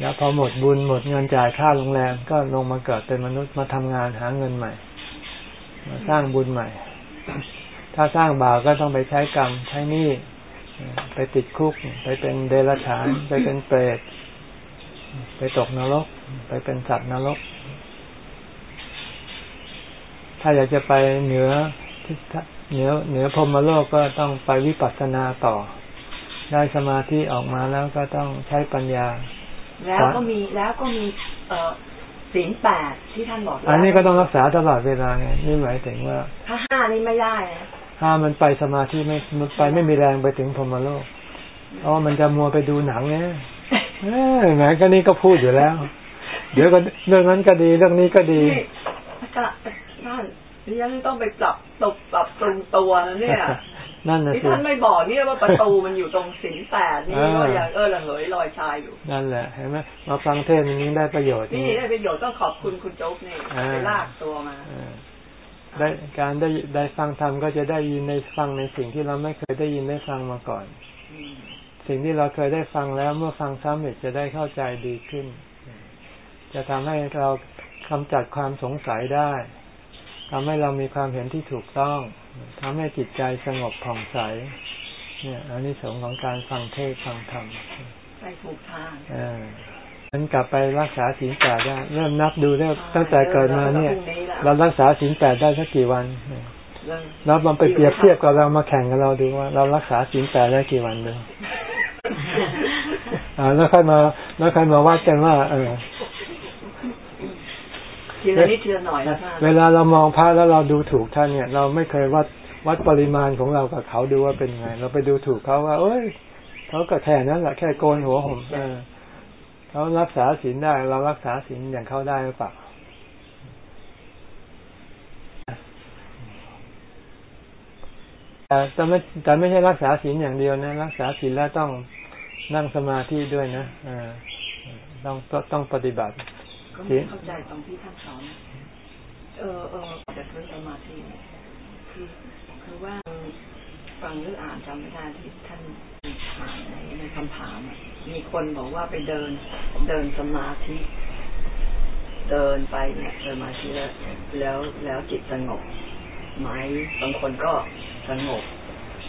แล้วพอหมดบุญหมดเงินจ่ายค่าโรงแรมก็ลงมาเกิดเป็นมนุษย์มาทำงานหาเงินใหม่ มาสร้างบุญใหม่ ถ้าสร้างบาปก็ต้องไปใช้กรรมใช้หนี้ ไปติดคุก ไปเป็นเดรัจฉาน ไปเป็นเปรต ไปตกนรก ไปเป็นสัตว์นรก ถ้าอยากจะไปเหนือเหนือเหนือพรมโลกก็ต้องไปวิปัสสนาต่อ ได้สมาธิออกมาแล้วก็ต้องใช้ปัญญา แล้วก็มีแล้วก็มีเอ่อศีลแปดที่ท่านบอกอันนี้ก็ต้องรักษาตลอดเวลาไงนี่หมายถึงว่าถ้าห้านี่ไม่ได้นะ ถ้ามันไปสมาธิไม่มันไปไม่มีแรงไปถึงพรหมโลกเพราะมันจะมัวไปดูหนังเนี่ยเออแหมก็นี่ก็พูดอยู่แล้ว เดี๋ยวก็เรื่องนั้นก็ดีเรื่องนี้ก็ดีนี่ก็ท่านดิฉันต้องไปปรับตบปรับปรุงตัวนะเนี่ยนั่นนะที่สิท่านไม่บอกเนี่ยว่าประตูมันอยู่ตรงสินแปดนี่อ่าก็ยังเออระเหยลอยชายอยู่ นั่นแหละเห็นไหมมาฟังเทศน์นี้ได้ประโยชน์นี่ได้ประโยชน์ต้องขอบคุณคุณโจ๊กนี่อ่าไปลากตัวมาเออ ได้การได้ได้ฟังธรรมก็จะได้ยินในฟังในสิ่งที่เราไม่เคยได้ยินได้ฟังมาก่อนอืมสิ่งที่เราเคยได้ฟังแล้วเมื่อฟังซ้ำอีกจะได้เข้าใจดีขึ้น จะทำให้เรากำจัดความสงสัยได้ทำให้เรามีความเห็นที่ถูกต้องทำให้จิตใจสงบผ่องใส เนี่ยอันนี้สงส์ของการฟังเทศน์ฟังธรรมไปถูกทางเออ ฉันกลับไปรักษาศีลแปดได้ เริ่มนับดูได้ตั้งแต่เกิดมาเนี่ย เรารักษาศีลแปดได้สักกี่วันเรื่องแล้วมันไปเปรียบเทียบกับเรามาแข่งกับเราดูว่า เรารักษาศีลแปดได้กี่วันดูอ่าแล้วค่อยมาแล้วค่อยมาวัดกันว่า เออทีละนิดทีละหน่อยแล้วท่านเวลาเรามองพระแล้วเราดูถูกท่านเนี่ย เราไม่เคยวัดวัดปริมาณของเรากับเขาดูว่าเป็นไง เราไปดูถูกเขาว่า เอ้ยเขาก็แค่นั้นแหละแค่โกนหัวผมเออ เขารักษาศีลได้ เรารักษาศีลอย่างเขาได้หรือเปล่าแต่แต่ไม่แต่ไม่ใช่รักษาศีลอย่างเดียวนะ รักษาศีลแล้วต้องนั่งสมาธิด้วยนะอต้องต้องปฏิบัติก็เข้าใจตรงที่ท่านสอนเออเออแต่เรื่องสมาธิคือคือว่า ฟังหรืออ่านจำไม่ได้ที่ท่านอ่านในในคำถามอะมีคนบอกว่าไปเดินเดินสมาธิ เดินไปเนี่ยเดินมาทีแล้วแล้วแล้วจิตสงบไหมบางคนก็สงบ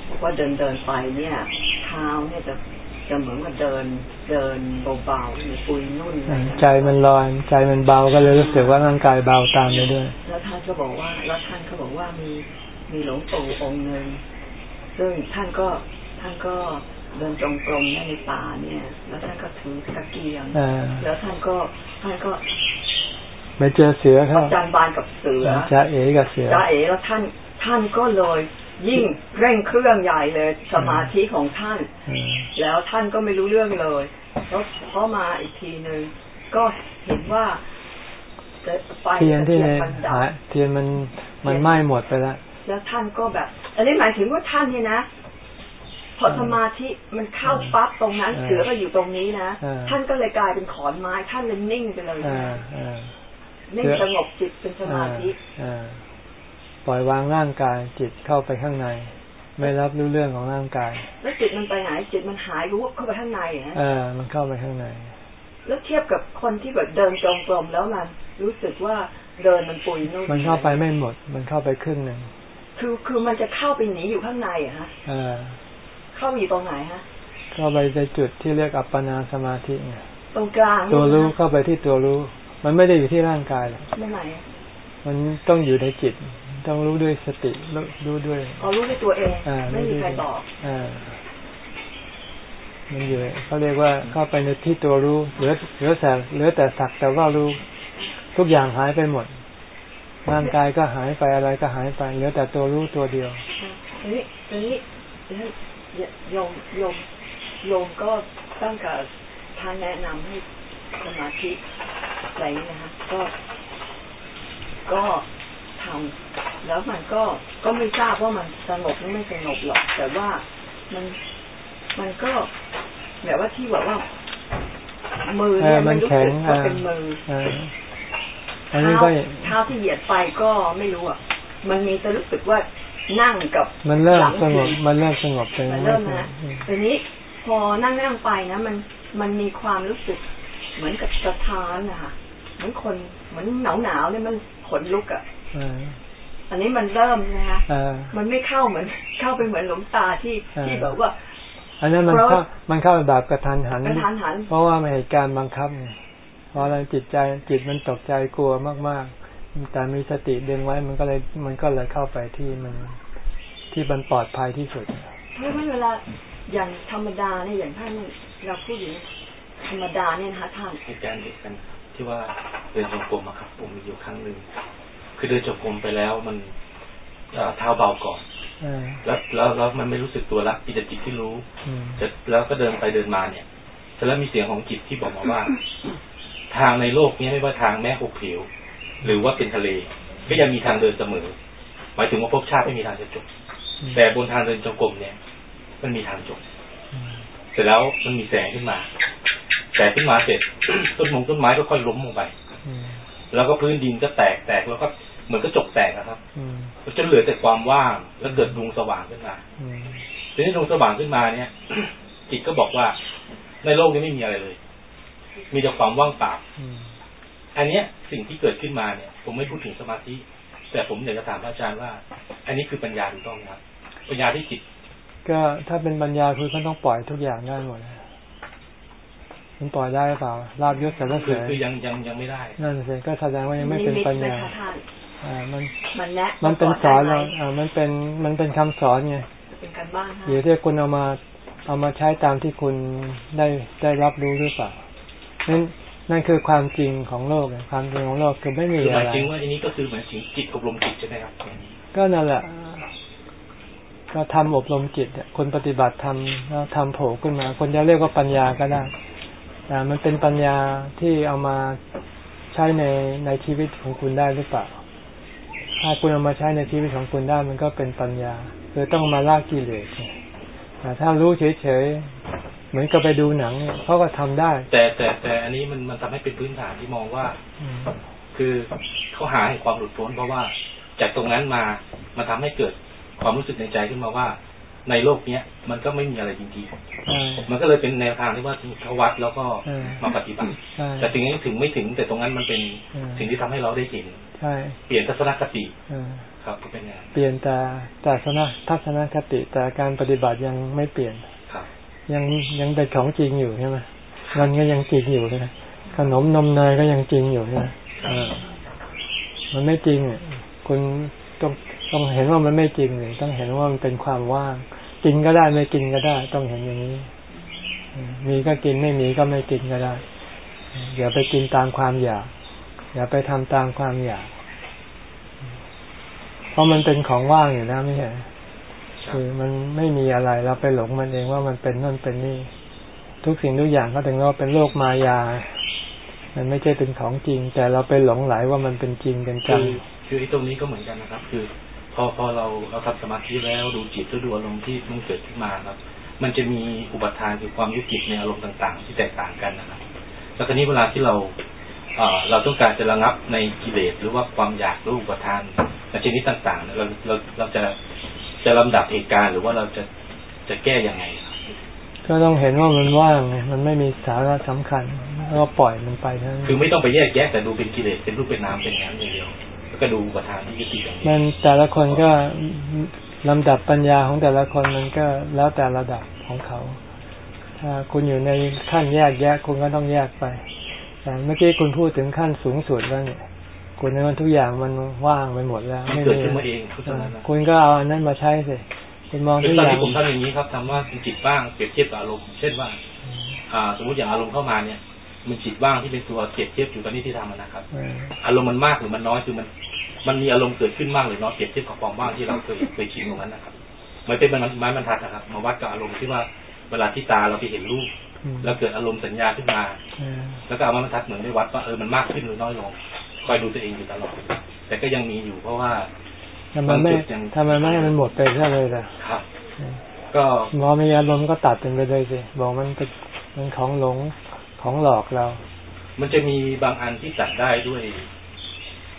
บอกว่าเดินเดินไปเนี่ยเท้าเนี่ยจะจะเหมือนกับเดินเดินเบาๆมีปุยนุ่นอะไรนะใจมันลอยใจมันเบาก็เลยรู้สึกว่าร่างกายเบาตามไปด้วย แล้วท่านก็บอกว่าแล้วท่านก็บอกว่ามีมีหลวงปู่องค์หนึ่ง ซึ่งท่านก็ท่านก็เดินจงกรมในป่าเนี่ย แล้วท่านก็ถือตะเกียงอ่าแล้วท่านก็ท่านก็ไปเจอเสือเข้าจันบานกับเสือจะเอ๋กับเสือจ้าเอ๋แล้วท่านท่านก็เลยยิ่งเร่งเครื่องใหญ่เลยสมาธิของท่านอืมแล้วท่านก็ไม่รู้เรื่องเลยแล้วพอมาอีกทีหนึ่งก็เห็นว่าจะไฟเทียนที่ในมันดัหาบเทียนมันมันไหม้หมดไปแล้วแล้วท่านก็แบบ อันนี้หมายถึงว่าท่านเนี่ยนะพอสมาธิมันเข้าปั๊บตรงนั้นเออเสือก็อยู่ตรงนี้นะเออท่านก็เลยกลายเป็นขอนไม้ ท่านเลยนิ่งไปเลยอ่าอ่านิ่งเสือสงบจิตเป็นสมาธิอ่าปล่อยวางร่างกายจิตเข้าไปข้างใน ไม่รับรู้เรื่องของร่างกาย แล้วจิตมันไปไหนจิตมันหายรู้เข้าไปข้างในอะนะเออมันเข้าไปข้างใน แล้วเทียบกับคนที่แบบเดินจงกรมแล้วมันรู้สึกว่าเดินมันปุยนุ่นมันเข้าไปไม่หมด มันเข้าไปครึ่งหนึ่ง คือคือมันจะเข้าไปหนีอยู่ข้างในอะฮะเออเข้าไปอยู่ตรงไหนฮะเข้าไปในจุดที่เรียกอัปปนาสมาธิไงตรงกลางตัวรู้นี่นะเข้าไปที่ตัวรู้ มันไม่ได้อยู่ที่ร่างกายหรอกไม่ไหนอะมันต้องอยู่ในจิต ต้องรู้ด้วยสติรู้รู้ด้วยอ๋อรู้ด้วยตัวเองอ่าไม่มีใครบอกอ่ามันอยู่เขาเรียกว่าเข้าไปในที่ตัวรู้เหลือเหลือแต่เหลือแต่สักแต่ว่ารู้ ทุกอย่างหายไปหมด ร่างกายก็หายไปอะไรก็หายไปเหลือแต่ตัวรู้ตัวเดียวทีนี้ทีนี้โยมโยมโยมก็ตั้งกับท่านแนะนำให้สมาธิอะไรนี้นะคะก็ก็ทำแล้วมันก็ก็ไม่ทราบว่ามันสงบหรือไม่สงบหรอก แต่ว่ามันมันก็แบบว่าที่แบบว่า มือเนี่ยเออมัมันนรู้แข็งสึกว่าอ่าเป็นมืออ่าอันนี้ เท้าก็เท้าที่เหยียดไปก็ไม่รู้อะ มันมีแต่รู้สึกว่านั่งกับมันเริ่มหลังสงบผีมันเริ่มสงบไปมันไม่เริ่มสงนะบอืมทีนี้พอนั่งนั่งไปนะมันมันมีความรู้สึก เหมือนกับสะท้านนะคะเหมือนคนเหมือนหนาวหนาวๆเนี่ยมันขนลุกอะอ่าอันนี้มันเริ่มนะคะอ่ามันไม่เข้าเหมือน เข้าไปเหมือนหลวงตาที่อ่าที่แบบว่า อันนั้นมันเพราะเข้ามันเข้าแบบกระทันหันกระทันหันเพราะว่ามันเหตุการณ์บังคับไง พอเราจิตใจจิตมันตกใจกลัวมาก ๆ แต่มีสติดึงไว้มันก็เลยมันก็เลยเข้าไปที่มันที่มันปลอดภัยที่สุดเพราะว่าเวลาอย่างธรรมดาเนี่ยอย่างท่านเราพูดอย่างธรรมดาเนี่ยนะคะท่านเหตุการณ์เด็กกันที่ว่าเดินจงกรมอะครับ ผมมีอยู่ครั้งหนึ่งคือเดินจงกรมไปแล้วมันเท้าเบาก่อนแล้วแล้วแล้วมันไม่รู้สึกตัวละมีแต่จิตที่รู้จะแล้วก็เดินไปเดินมาเนี่ยแล้วมีเสียงของจิตที่บอกมาว่า ทางในโลกนี้ไม่ว่าทางแม่หกผิว หรือว่าเป็นทะเล ก็ยังมีทางเดินเสมอ หมายถึงว่าภพชาติไม่มีทางจะจบ แต่บนทางเดินจงกรมเนี่ย มันมีทางจบ เสร็จแล้วมันมีแสงขึ้นมา แสงขึ้นมาเสร็จต้นมงต้นไม้ก็ค่อยล้มลงไป แล้วก็พื้นดินก็แตกแตกแล้วก็เหมือนก็จกแตกนะครับจนเหลือแต่ความว่างแล้วเกิดดวงสว่างขึ้นมาทีนี้ดวงสว่างขึ้นมาเนี่ยจิตก็บอกว่าในโลกนี้ไม่มีอะไรเลย มีแต่ความว่างเปล่าอันเนี้ยสิ่งที่เกิดขึ้นมาเนี่ย ผมไม่พูดถึงสมาธิ แต่ผมอยากจะถามอาจารย์ว่า อันนี้คือปัญญาถูกต้องครับปัญญาที่จิต ก็ถ้าเป็นปัญญาคือเขาต้องปล่อยทุกอย่างได้หมดมันปล่อยได้เปล่าลาบยศสารเสริญคือยังยังยังไม่ได้ นั่นสิก็แสดงว่ายังไม่เป็นปัญญาอ่ามันมันแนะมันเป็นสอนเราอ่ามันเป็นมันเป็นคำสอนไงเป็นการบ้านเดี๋ยวที่คุณเอามาเอามาใช้ตามที่คุณได้ได้รับรู้หรือเปล่า นั่นนั่นคือความจริงของโลกความจริงของโลกคือไม่มีอะไรหมายถึงว่าอันนี้ก็คือเหมือนจิตอบรมจิตใช่ไหมครับก็นั่นแหละก็ทำอบรมจิตคนปฏิบัติทำแล้วทำโผล่ขึ้นมา คนจะเรียกว่าปัญญาก็ได้แต่มันเป็นปัญญาที่เอามาใช้ในในชีวิตของคุณได้หรือเปล่า ถ้าคุณเอามาใช้ในชีวิตของคุณได้มันก็เป็นปัญญา คือต้องมาลากกิเลสแต่ถ้ารู้เฉยๆ เหมือนกับไปดูหนังเนี่ยเขาก็ทำได้ แต่แต่แต่อันนี้มันมันทำให้เป็นพื้นฐานที่มองว่า คือเขาหาให้ความหลุดพ้นเพราะว่าจากตรงนั้นมามันทำให้เกิดความรู้สึกในใจขึ้นมาว่า ในโลกเนี้ยมันก็ไม่มีอะไรจริงๆมันก็เลยเป็นแนวทางที่ว่าเขาวัดแล้วก็มาปฏิบัติแต่ถึงนี้ถึงไม่ถึง แต่ตรงนั้นมันเป็นสิ่งที่ทำให้เราได้เห็นเปลี่ยนทัศนคติครับก็เป็นไงเปลี่ยนแต่แต่ศนทัศนคติแต่การปฏิบัติยังไม่เปลี่ยนครับ ยังยังเป็นของจริงอยู่ใช่ไหมเงินก็ยังจริงอยู่นะขนมนมเนยก็ยังจริงอยู่นะมันไม่จริงคุณต้องต้องเห็นว่ามันไม่จริงเลยต้องเห็นว่ามันเป็นความว่าง กินก็ได้ไม่กินก็ได้ ต้องเห็นอย่างนี้ มีก็กินไม่มีก็ไม่กินก็ได้อย่าไปกินตามความอยาก อย่าไปทำตามความอยาก เพราะมันเป็นของว่างอยู่แล้วไม่ใช่ คือมันไม่มีอะไรเราไปหลงมันเองว่ามันเป็นนั่นเป็นนี่ ทุกสิ่งทุกอย่างก็ถึงว่าเป็นโลกมายา มันไม่ใช่เป็นของจริง แต่เราไปหลงไหลว่ามันเป็นจริงเป็นจังคือไอ้ตรงนี้ก็เหมือนกันนะครับ คือ พอพอเราเราทำสมาธิแล้วดูจิตดูอารมณ์ที่มันเกิดขึ้นมาครับ มันจะมีอุปทานคือความยึดติดในอารมณ์ต่าง ๆ ที่แตกต่างกันนะครับแล้วทีนี้เวลาที่เราเเราต้องการจะระงับในกิเลสหรือว่าความอยากหรืออุปทานในชนิดต่างๆ เราเราเราจะ จะลำดับเหตุการณ์หรือว่าเราจะจะแก้ยังไง ก็ต้องเห็นว่ามันว่างไงมันไม่มีสาระสำคัญก็ปล่อยมันไปทั้งคือไม่ต้องไปแยกแยะแต่ดูเป็นกิเลสเป็นรูปเป็นนามเป็นอย่างเดียวก็ดูประธานที่ยึดติดอย่างนี้มันแต่ละคนก็ลำดับปัญญาของแต่ละคนมันก็แล้วแต่ระดับของเขา ถ้าคุณอยู่ในขั้นแยกแยะคุณก็ต้องแยกไป แต่เมื่อกี้คุณพูดถึงขั้นสูงสุดแล้วเนี่ย คุณในมันทุกอย่างมันว่างไปหมดแล้ว ไม่เกิดขึ้นมาเองคุณก็เอาอันนั้นมาใช้สิคุณมองทุกอย่างผมทำอย่างนี้ครับทำว่าจิตบ้างเปรียบเทียบกับอารมณ์เช่นว่า อ่า สมมติอย่างอารมณ์เข้ามาเนี่ย มันจิตว่างที่เป็นตัวเปรียบเทียบอยู่กับนี่ที่ทำนะครับ อารมณ์มันมากหรือมันน้อยคือมัน มันมีอารมณ์เกิดขึ้นมากหรือน้อยเปรียบเทียบกับความว่างที่เราเคยเคยชินตรงนั้นนะครับมันเป็นมันไม้บรรทัดนะครับ มาวัดกับอารมณ์ที่ว่าเวลาที่ตาเราไปเห็นรูปแล้วเกิดอารมณ์สัญญาขึ้นมา แล้วก็เอามาบรรทัดเหมือนได้วัดว่าเออมันมากขึ้นหรือน้อยลงค อยดูตัวเองอยู่ตลอด แต่ก็ยังมีอยู่เพราะว่าทำไมไม่ทำไมไม่ให้มันหมดไปซะเลยล่ะครับก็มอมีอารมณ์ก็ตัดเป็นไปเลยสิบอกมันเป็นมันของหลงของหลอกเรา มันจะมีบางอันที่ตัดได้ด้วย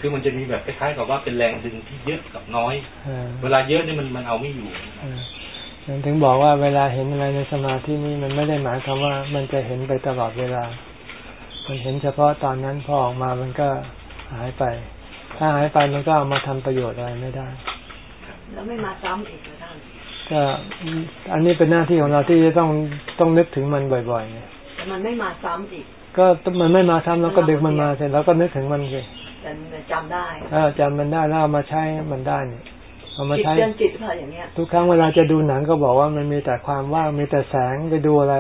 คือมันจะมีแบบคล้ายๆกับว่าเป็นแรงดึงที่เยอะกับน้อยเวลาเยอะนี่มันมันเอาไม่อยู่ถึงบอกว่าเวลาเห็นอะไรในสมาธินี้มันไม่ได้หมายความว่ามันจะเห็นไปตลอดเวลา มันเห็นเฉพาะตอนนั้นพอออกมามันก็ หายไป ถ้าหายไปมันก็เอามาทำประโยชน์อะไรไม่ได้ แล้วไม่มาซ้ำอีกเลยท่านก็อันนี้เป็นหน้าที่ของเราที่จะต้องต้องนึกถึงมันบ่อยๆไงแต่มันไม่มาซ้ำอีก ก็มันไม่มาซ้ำแล้วก็ดึงมันมาเสร็จแล้วก็นึกถึงมันสิจำได้เออจำมันได้แล้วเอามาใช้มันได้เนี่ยเอามาใช้จิตเตือนจิตค่ะอย่างเงี้ยทุกครั้งเวลาจะดูหนังก็บอกว่ามันมีแต่ความว่างมีแต่แสงไปดูอะไร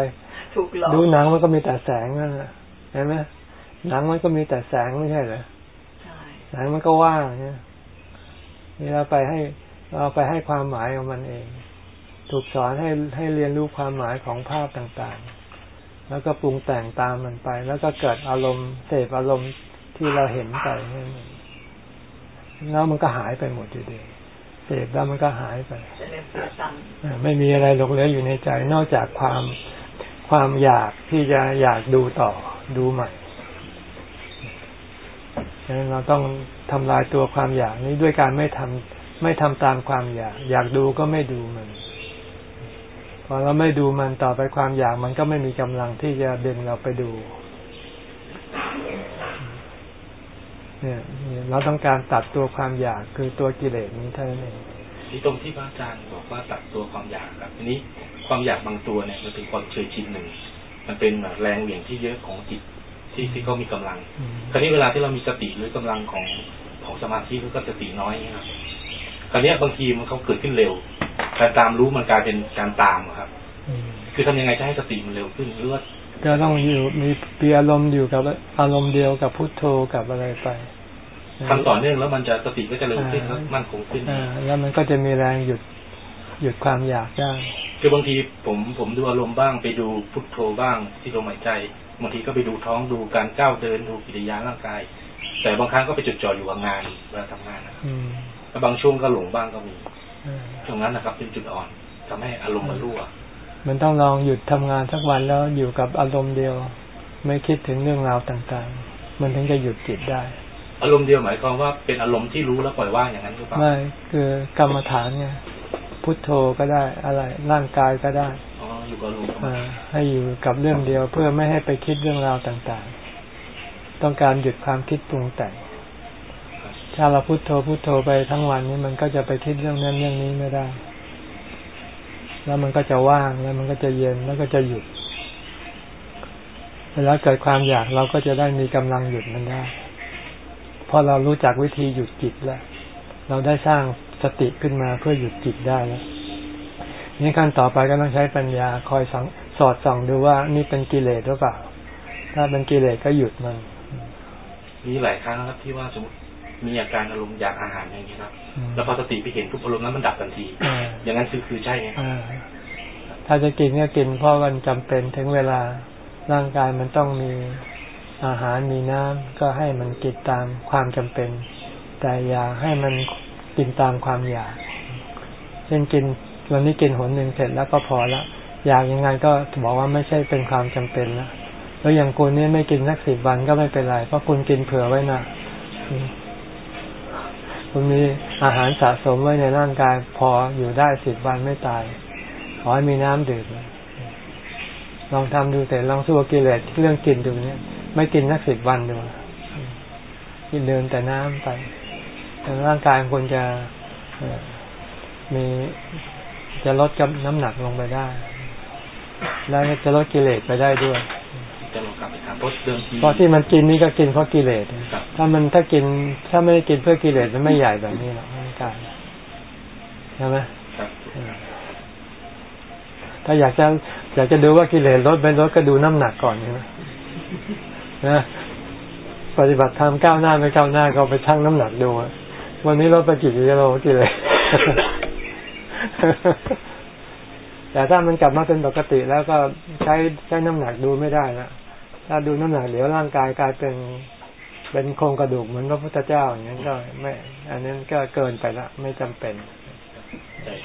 ถูกหลอกดูหนังมันก็มีแต่แสงนั่นแหละเห็นไหมหนังมันก็มีแต่แสงไม่ใช่เหรอ หนังมันก็ว่างเนี่ยนี่เราไปให้เราไปให้ความหมายของมันเอง ถูกสอนให้ให้เรียนรู้ความหมายของภาพต่างๆ แล้วก็ปรุงแต่งตามมันไป แล้วก็เกิดอารมณ์เสพอารมณ์ที่เราเห็นไปแล้วมันก็หายไปหมดอยู่ดีเสพแล้วมันก็หายไป ไม่มีอะไรหลงเหลืออยู่ในใจ นอกจากความความอยากที่จะอยากดูต่อดูใหม่ ดังนั้นเราต้องทำลายตัวความอยากนี้ด้วยการไม่ทำไม่ทำตามความอยาก อยากดูก็ไม่ดูมัน พอเราไม่ดูมันต่อไปความอยากมันก็ไม่มีกำลังที่จะเดินเราไปดู เนี่ย เราต้องการตัดตัวความอยากคือตัวกิเลสนี้เท่านั้นเองที่ตรงที่พระอาจารย์บอกว่าตัดตัวความอยากครับทีนี้ความอยากบางตัวเนี่ยมันเป็นความเคยชินหนึ่ง มันเป็นแรงเหวี่ยงที่เยอะของจิต ที่ที่เขามีกำลัง คราวนี้เวลาที่เรามีสติหรือกำลังของของสมาธิก็สติน้อยนะครับ คราวนี้บางทีมันเขาเกิดขึ้นเร็ว การตามรู้มันกลายเป็นการตามครับ คือทำยังไงจะให้สติมันเร็วขึ้นหรือว่าก็ต้องอยู่มีปีอารมณ์อยู่กับอารมณ์เดียวกับพุทโธกับอะไรไปทำต่อเนื่องแล้วมันจะสติก็จะเร็วขึ้นแล้วมั่นคงขึ้นแล้วมันก็จะมีแรงหยุดหยุดความอยากได้คือบางทีผมผมดูอารมณ์บ้างไปดูพุทโธบ้างที่ลมหายใจ บางทีก็ไปดูท้องดูการก้าวเดินดูกิริยาร่างกาย แต่บางครั้งก็ไปจุดจ่ออยู่กับงานเวลาทำงานนะครับแล้วบางช่วงก็หลงบ้างก็มีตรงนั้นนะครับ เป็นจุดอ่อนทำให้อารมณ์มันรั่วมันต้องลองหยุดทำงานสักวันแล้วอยู่กับอารมณ์เดียว ไม่คิดถึงเรื่องราวต่างๆ มันถึงจะหยุดจิตได้ อารมณ์เดียวหมายความว่าเป็นอารมณ์ที่รู้แล้วปล่อยว่างอย่างนั้นหรือเปล่าไม่คือกรรมฐานเนี่ยพุทโธก็ได้อะไรร่างกายก็ได้อยู่ กับลมให้อยู่กับเรื่องเดียวเพื่อไม่ให้ไปคิดเรื่องราวต่างๆ ต้องการหยุดความคิดปรุงแต่งถ้าเราพุโทโธพุโทโธไปทั้งวันนี้มันก็จะไปคิดเรื่องนั้นเรื่องนี้ไม่ได้ แล้วมันก็จะว่างแล้วมันก็จะเย็นแล้วก็จะหยุดเวลาเกิดความอยากเราก็จะได้มีกำลังหยุดมันได้เพอเรารู้จักวิธีหยุดจิตแล้ว เราได้สร้างสติขึ้นมาเพื่อหยุดจิตได้แล้ว นี่ขั้นต่อไปก็ต้องใช้ปัญญาคอยสองสอดส่องดูว่านี่เป็นกิเลสหรือเปล่า ถ้าเป็นกิเลสก็หยุดมัน มีหลายครั้งครับที่ว่าสมมติมีอาการอารมณ์อยากอาหารอย่างนี้ครับ แล้วพอสติไปเห็นทุกอารมณ์นั้นมันดับทันที อย่างนั้นคือคือใช่ไหมถ้าจะกินก็กินเพราะมันจำเป็นถึงเวลาร่างกายมันต้องมีอาหารมีน้ำก็ให้มันกินตามความจำเป็น แต่อย่าให้มันกินตามความอยาก เช่นกิน วันนี้กินหนหนึ่งเสร็จแล้วก็พอละอยากยังไงก็บอกว่าไม่ใช่เป็นความจำเป็นละแล้วอย่างคุณนี่ไม่กินสักสิบวันก็ไม่เป็นไร เพราะคุณกินเผื่อไว้นะคุณมีอาหารสะสมไว้ในร่างกาย พออยู่ได้สิบวันไม่ตาย ขอให้มีน้ำดื่มลองทำดูแต่ลองสู้กิเลสเรื่องกินดูเนี่ย ไม่กินสักสิบวันดูกินเดินแต่น้ำไปแต่ร่างกายควรจะมี จะลดกับน้ำหนักลงไปได้ แล้วจะลดกิเลสไปได้ด้วยจะลงกลับไปถามเพราะเดิมทีเพราะที่มันกินนี่ก็กินเพราะกิเลสถ้ามันถ้ากินถ้าไม่ได้กินเพื่อกิเลสมันไม่ใหญ่แบบนี้หรอกร่างกายใช่ไหมถ้าอยากจะอยากจะดูว่ากิเลสลดไปลดก็ดูน้ำหนักก่อนใช่ไหมนะปฏิบัติธรรมก้าวหน้าไม่ก้าวหน้าก็ไปชั่งน้ำหนักดูวันนี้ลดไปกี่กิโลกิเลส แต่ถ้ามันกลับมาเป็นปกติแล้วก็ใช้ใช้น้ำหนักดูไม่ได้ละถ้าดูน้ำหนักเดี๋ยวร่างกายกลายเป็นเป็นโครงกระดูกเหมือนพระพุทธเจ้าอย่างนั้นก็ไม่ อันนั้นก็เกินไปละ ไม่จำเป็น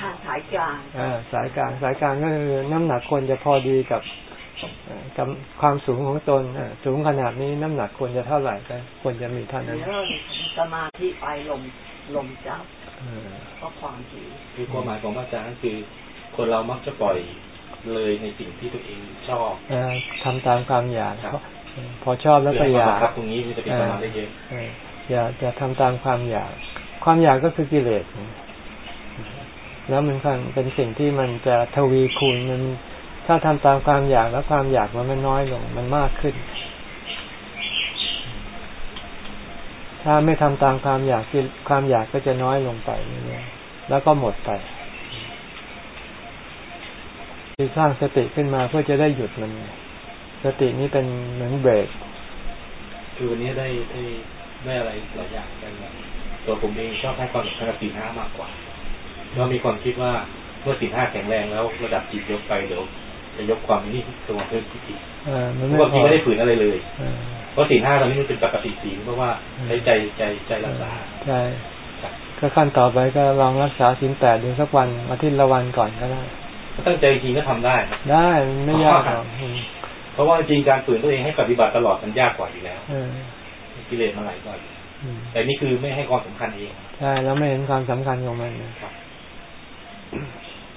ทางสายกลางอ่าสายกลางสายกลางก็คือน้ำหนักควรจะพอดีกับกับความสูงของตนสูงขนาดนี้น้ำหนักควรจะเท่าไหร่ก็ควรจะมีเท่านั้นสมาธิไปลมลมจับ เพราะความหิวคือความหมายของอาจารย์คือ คนเรามักจะปล่อยเลยในสิ่งที่ตัวเองชอบอทำตามความอยากพอชอบแล้วก็อยากตรงนี้มันจะเป็นประมาณได้เยอะอย่าอย่าทำตามความอยาก ความอยากก็คือกิเลสแล้วมันเป็นสิ่งที่มันจะทวีคูณมันถ้าทำตามความอยากแล้วความอยากมันไม่น้อยลง มันมากขึ้น ถ้าไม่ทำตามความอยากความอยากก็จะน้อยลงไปนี่แล้วก็หมดไปคือสร้างสติขึ้นมาเพื่อจะได้หยุดมัน สตินี้เป็นเหมือนเบรกคือวันนี้ได้ได้ได้อะไรหลายอย่างกันตัวผมเองชอบให้ความสำคัญกับสี่ห้ามากกว่าเรามีความคิดว่าเมื่อสี่ห้าแข็งแรงแล้วระดับจิตยกไปเดี๋ยว จะยกความนี่ตัวเพิ่มขึ้นอีกบางทีไม่ได้ฝืนอะไรเลยเพราะสี่ห้าตอนนี้มันเป็นปกติสีเพราะว่าใช้ใจใจใจรักษาใช่ก็ขั้นต่อไปก็ลองรักษาสินแปดดูสักวันอาทิตย์ละวันก่อนก็ได้ตั้งใจจริงก็ทำได้ ได้ไม่ยากหรอกเพราะว่าจริงการฝืนตัวเองให้ปฏิบัติตลอดมันยากกว่าอยู่แล้วกิเลสมาหลายก่อนแต่นี่คือไม่ให้ความสำคัญเอง ใช่ แล้วไม่เห็นความสำคัญของมัน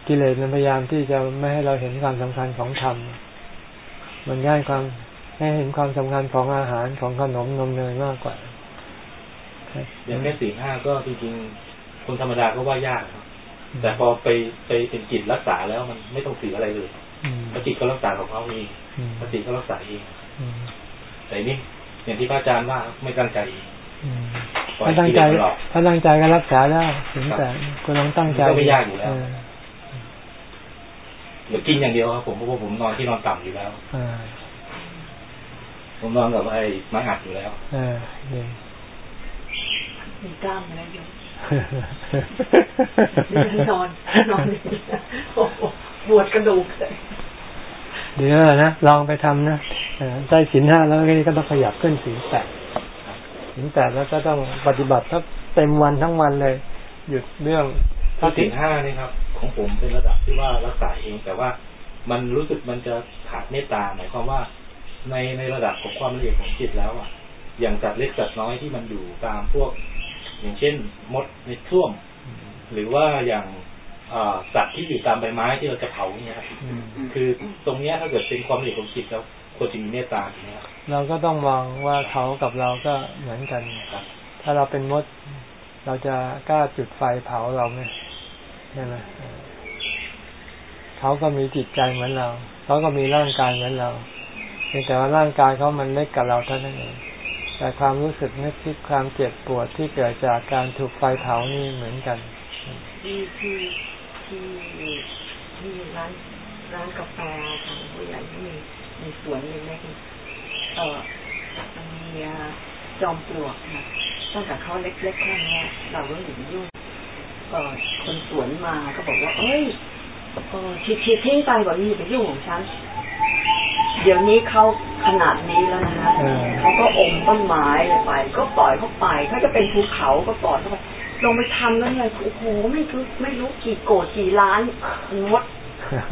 กิเลสมันพยายามที่จะไม่ให้เราเห็นความสำคัญของธรรม มันง่ายความให้เห็นความสำคัญของอาหารของขนมนมเนยมากกว่าอย่างแค่สี่ห้าก็จริงๆคนธรรมดาก็ว่ายากครับแต่พอไปไปเป็นจิตรักษาแล้วมันไม่ต้องถืออะไรเลยพระจิตก็รักษาของเขาเองพระจิตก็รักษาเองแต่นี่อย่างที่พระอาจารย์ว่าไม่ตั้งใจถ้าตั้งใจถ้าตั้งใจก็รักษาได้ถึงแต่คุณต้องตั้งใจก็ไม่ยากอยู่แล้ว เดี๋ยวกินอย่างเดียวครับผมเพราะว่าผมนอนที่นอนต่ำอยู่แล้วผมนอนกับไอ้ไม้อัดอยู่แล้วมีกล้ามอะไรอยู่นอนนอนปวดกระดูกเลยเดี๋ยวนะลองไปทำนะได้สินห้าแล้วก็ต้องขยับขึ้นสินแปดสินแปดแล้วก็ต้องปฏิบัติทั้งเต็มวันทั้งวันเลย หยุดเรื่องถ้าสินห้านี่ครับ ของผมเป็นระดับที่ว่ารักษาเอง แต่ว่ามันรู้สึกมันจะขาดเมตตาหมายความว่า ในในระดับของความละเอียดของจิตแล้วอะ อย่างจัดเล็กจัดน้อยที่มันอยู่ตามพวก อย่างเช่น มดในท่วม หรือว่าอย่างสัตว์ที่อยู่ตามใบไม้ที่เราจะเผาเนี่ยคือตรงเนี้ยถ้าเกิดเป็นความละเอียดของจิตแล้วควรจะมีเมตตาเนี่ยเราก็ต้องมองว่าเขากับเราก็เหมือนกัน ถ้าเราเป็นมด เราจะกล้าจุดไฟเผาเราไหม ใช่ไหมเขาก็มีจิตใจเหมือนเรา เขาก็มีร่างกายเหมือนเราเพียงแต่ว่าร่างกายเขามันเล็กกับเราเท่านั้นเอง แต่ความรู้สึกนึกคิดความเจ็บปวดที่เกิดจากการถูกไฟเผานี่เหมือนกันที่ที่ที่ที่ร้านร้านกาแฟของผู้ใหญ่ที่มีในสวนเล็กๆเออมีจอมปลวกค่ะตั้งแต่เขาเล็กๆแค่นี้เราก็อยู่ยุ่ง คนสวนมาก็บอกว่า เอ้ยเออชิดทิ้งไปบอกนี่ไปยุ่งของฉัน เดี๋ยวนี้เขาขนาดนี้แล้วนะคะเขาก็อมต้นไม้ไป ก็ปล่อยเขาไปเขาจะเป็นภูเขาก็ปล่อยเขาไปลงไปทำแล้วไงโอ้โหไม่รู้ไม่รู้กี่โกดกี่ล้านงด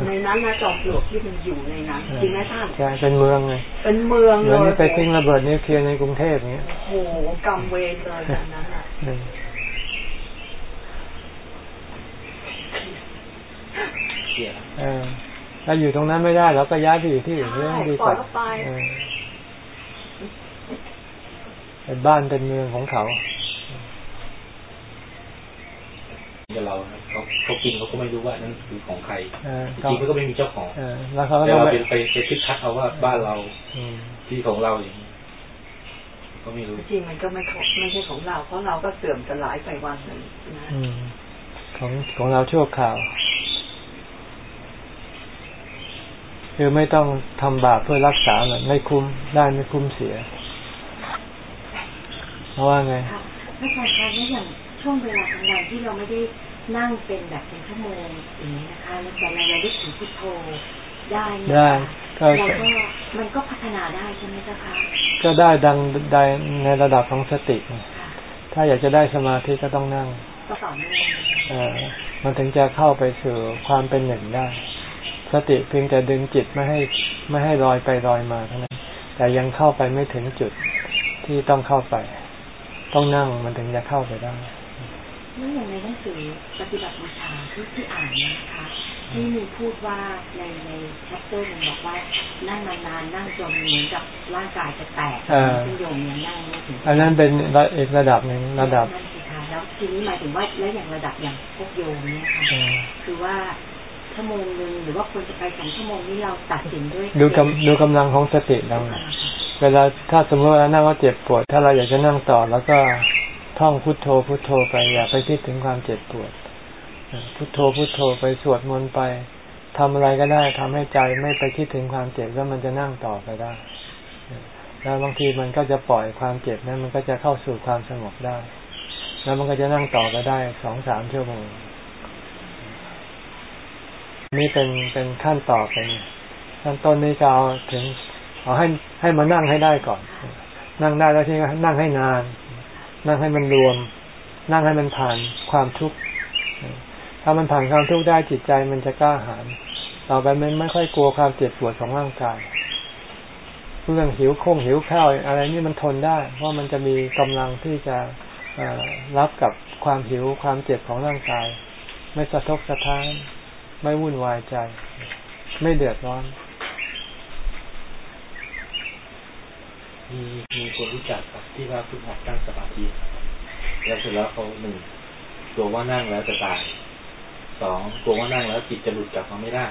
ในนั้นนะจอมปลวกที่มันอยู่ในนั้นจริงไหมท่านใช่เป็นเมืองไงเป็นเมืองเลยนี่ไปทิ้งระเบิดนิวเคลียร์ในกรุงเทพเนี้ยโอ้โหกำเวรเลยนั้นอะ เออถ้าอยู่ตรงนั้นไม่ได้เราก็ย้ายไปอยู่ที่อื่นเรื่องดีกว่าเป็นบ้านเป็นเมืองของเขากับเราเขาเขากินเขาก็ไม่รู้ว่านั่นคือของใครจริงๆก็ไม่มีเจ้าของแล้วเขาก็เราไปไปไปคิดคัดเอาว่าบ้านเราที่ของเราอย่างนี้ก็ไม่รู้จริงมันก็ไม่ไม่ใช่ของเรา เพราะเราก็เสื่อมสลายไปวันหนึ่งนะของของเราชั่วข่าว คือไม่ต้องทำบาปเพื่อรักษามันไม่คุ้มได้ไม่คุ้มเสีย เพราะว่าไงไม่ใช่ค่ะไม่อย่างช่วงเวลากลางวันที่เราไม่ได้นั่งเป็นแบบเป็นชั่วโมงอย่างนี้นะคะแล้วแต่เราได้ถึงพุทโธได้ได้ก็มันก็พัฒนาได้ใช่ไหมเจ้าคะก็ได้ดังได้ในระดับของสติ ถ้าอยากจะได้สมาธิก็ต้องนั่งก็ต่อเนื่องมันถึงจะเข้าไปสู่ความเป็นหนึ่งได้ สติเพียงแต่ดึงจิตไม่ให้ไม่ให้ลอยไปลอยมาเท่านั้น แต่ยังเข้าไปไม่ถึงจุดที่ต้องเข้าไป ต้องนั่งมันถึงจะเข้าไปได้นี่อย่างในหนังสือปฏิบัติบูชาที่ที่อ่านนะคะที่มีพูดว่าในในแชปเตอร์มันบอกว่านั่งนานๆนั่งจนเหมือนกับร่างกายจะแตกเป็นโยมยังนั่งไม่ถึงอันนั้นเป็นอีกระดับหนึ่งระดับนั่นสิคะแล้วทีนี้หมายถึงว่าแล้วอย่างระดับอย่างพวกโยมเนี่ยค่ะคือว่า ชั่วโมงหนึ่งหรือว่าควรจะไปสองชั่วโมงนี้เราตัดสินด้วยดูกำดูกำลังของสติเราเวลาถ้าสมมติว่านั่งว่าเจ็บปวด ถ้าเราอยากจะนั่งต่อแล้วก็ท่องพุทโธพุทโธไปอย่าไปคิดถึงความเจ็บปวดพุทโธพุทโธไปสวดมนต์ไปทำอะไรก็ได้ทำให้ใจไม่ไปคิดถึงความเจ็บแล้วมันจะนั่งต่อไปได้ แล้วบางทีมันก็จะปล่อยความเจ็บนั้นมันก็จะเข้าสู่ความสงบได้ แล้วมันก็จะนั่งต่อไปได้สองสามชั่วโมง นี่เป็นเป็นขั้นต่อไปขั้นต้นนี้จะเอาถึงเอาให้ให้มานั่งให้ได้ก่อน นั่งได้แล้วที่นั่งให้นาน นั่งให้มันรวม นั่งให้มันผ่านความทุกข์ถ้ามันผ่านความทุกข์ได้จิตใจมันจะกล้าหาญต่อไปมันไม่ค่อยกลัวความเจ็บปวดของร่างกายเรื่องหิวโค้งหิวข้าวอะไรนี่มันทนได้ เพราะมันจะมีกำลังที่จะรับกับความหิวความเจ็บของร่างกาย ไม่สะทกสะท้าน ไม่วุ่นวายใจ ไม่เดือดร้อน มีมีคนรู้จักครับที่ว่าฝึกหัดตั้งสมาธิแล้วเสร็จแล้วเขาหนึ่งกลัวว่านั่งแล้วจะตายสองกลัวว่านั่งแล้วจิตจะหลุดกลับมาไม่ได้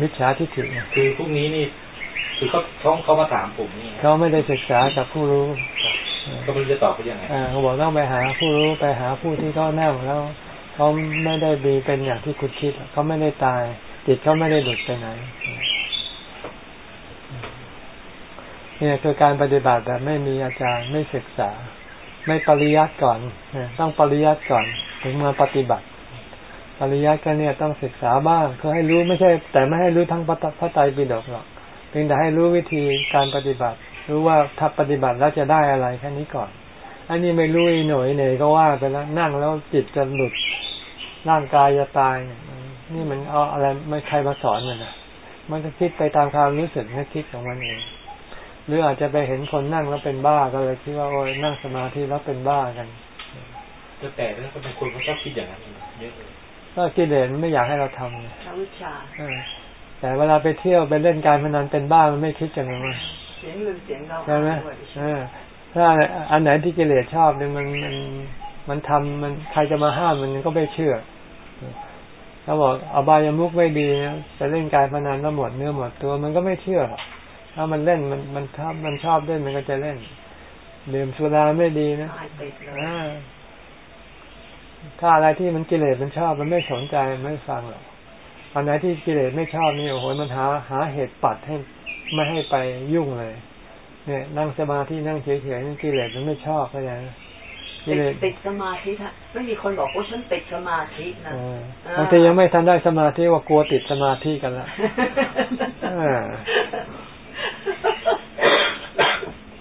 มิจฉาทิฏฐิคือพวกนี้นี่ คือเขาเขาเขามาถามผมนี่เขาไม่ได้ศึกษากับผู้รู้ก็ไม่รู้จะตอบเขายังไงเขาบอกต้องไปหาผู้รู้ไปหาผู้ที่เขานั่งแล้ว เขาไม่ได้มีเป็นอย่างที่คุณคิดเขาไม่ได้ตาย จิตเขาไม่ได้หลุดไปไหนเนี่ยคือการปฏิบัติแบบไม่มีอาจารย์ไม่ศึกษา ไม่ปริยัติก่อนต้องปริยัติก่อน ถึงมาปฏิบัติ ปริยัติก็เนี่ยต้องศึกษาบ้างเพื่อให้รู้ไม่ใช่ แต่ไม่ให้รู้ทั้งพระไตรปิฎกหรอกเพียงแต่ให้รู้วิธีการปฏิบัติ รู้ว่าถ้าปฏิบัติแล้วจะได้อะไรแค่นี้ก่อน อันนี้ไม่รู้หน่อยเหน่อยก็ว่าไปแล้วนั่งแล้วจิตจะหลุดร่างกายจะตายนี่มันเอาอะไรไม่ใครมาสอนมันนะมันก็คิดไปตามความรู้สึกนึกคิดของมันเอง หรืออาจจะไปเห็นคนนั่งแล้วเป็นบ้าก็เลยคิดว่าโอ้ยนั่งสมาธิแล้วเป็นบ้ากันจะแต่แล้วก็เป็นคนเขาชอบคิดอย่างนั้นเยอะเลยก็กิเลสไม่อยากให้เราทำเนี่ยวิชาแต่เวลาไปเที่ยวไปเล่นการพนันเป็นบ้ามันไม่คิดจังเลยเสียงลืมเสียงเราใช่ไหม ถ้าอันไหนที่กิเลสชอบเนี่ยมันมันมันทำมันใครจะมาห้ามมันก็ไม่เชื่อเขาบอกอบายามุกไม่ดีนะจะเล่นการพนันแล้วหมดเนื้อหมดตัวมันก็ไม่เชื่อถ้ามันเล่นมันมันถ้ามันชอบเล่นมันก็จะเล่นดื่มสุราไม่ดีนะถ้าอะไรที่มันกิเลสมันชอบมันไม่สนใจไม่ฟังหรอกอันไหนที่กิเลสไม่ชอบนี่โอ้โหมันหาหาเหตุปัดให้ไม่ให้ไปยุ่งเลย เนี่ยนั่งสมาธินั่งเฉยๆนั่นกิเลสมันไม่ชอบก็อย่างกิเลสติดสมาธิฮะไม่มีคนบอกว่าฉันติดสมาธินะบางทียังไม่ทันได้สมาธิว่ากลัวติดสมาธิกันละ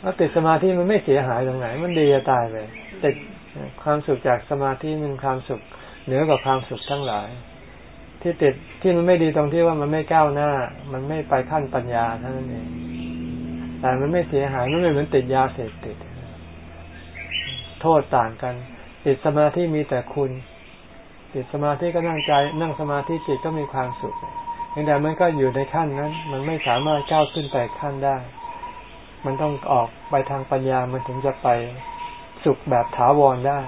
ถ้าติดสมาธิมันไม่เสียหายตรงไหน มันดีจะตายไปติดความสุขจากสมาธิมันความสุขเหนือกว่าความสุขทั้งหลาย ที่ติดที่มันไม่ดีตรงที่ว่ามันไม่ก้าวหน้า มันไม่ไปขั้นปัญญาเท่านั้นเอง แต่มันไม่เสียหายมันไม่เหมือนติดยาเสพติด โทษต่างกัน ติดสมาธิมีแต่คุณ ติดสมาธิก็นั่งใจนั่งสมาธิจิตก็มีความสุขแต่มันก็อยู่ในขั้นนั้น มันไม่สามารถก้าวขึ้นไปขั้นได้ มันต้องออกไปทางปัญญามันถึงจะไปสุขแบบถาวรได้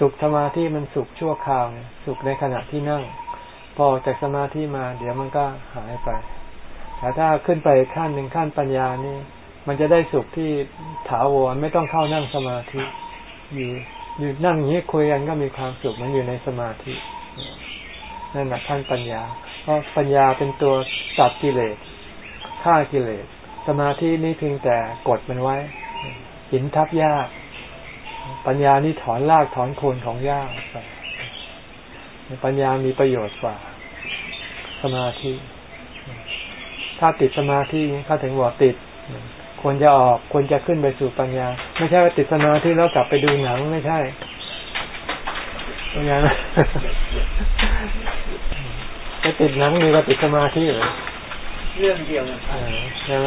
สุขสมาธิมันสุขชั่วคราว สุขในขณะที่นั่ง พอจากสมาธิมา เดี๋ยวมันก็หายไปแต่ถ้าขึ้นไปขั้นหนึ่งขั้นปัญญานี่ มันจะได้สุขที่ถาวรไม่ต้องเข้านั่งสมาธิอยู่อยู่นั่งอย่างนี้คุยกันก็มีความสุขมันอยู่ในสมาธินั่นแหละขั้นปัญญา เพราะปัญญาเป็นตัวตัดกิเลสฆ่ากิเลส สมาธินี่เพียงแต่กดมันไว้หินทับหญ้าปัญญานี่ถอนรากถอนโคนของหญ้าไปปัญญามีประโยชน์กว่า สมาธิ ถ้าติดสมาธิเขาถึงบอกติด ควรจะออกควรจะขึ้นไปสู่ปัญญา ไม่ใช่ว่าติดสมาธิแล้วกลับไปดูหนังไม่ใช่ปัญญาไปติดหนังมีก็ติดสมาธิเหรอเรื่องเดียวนะใช่ไหม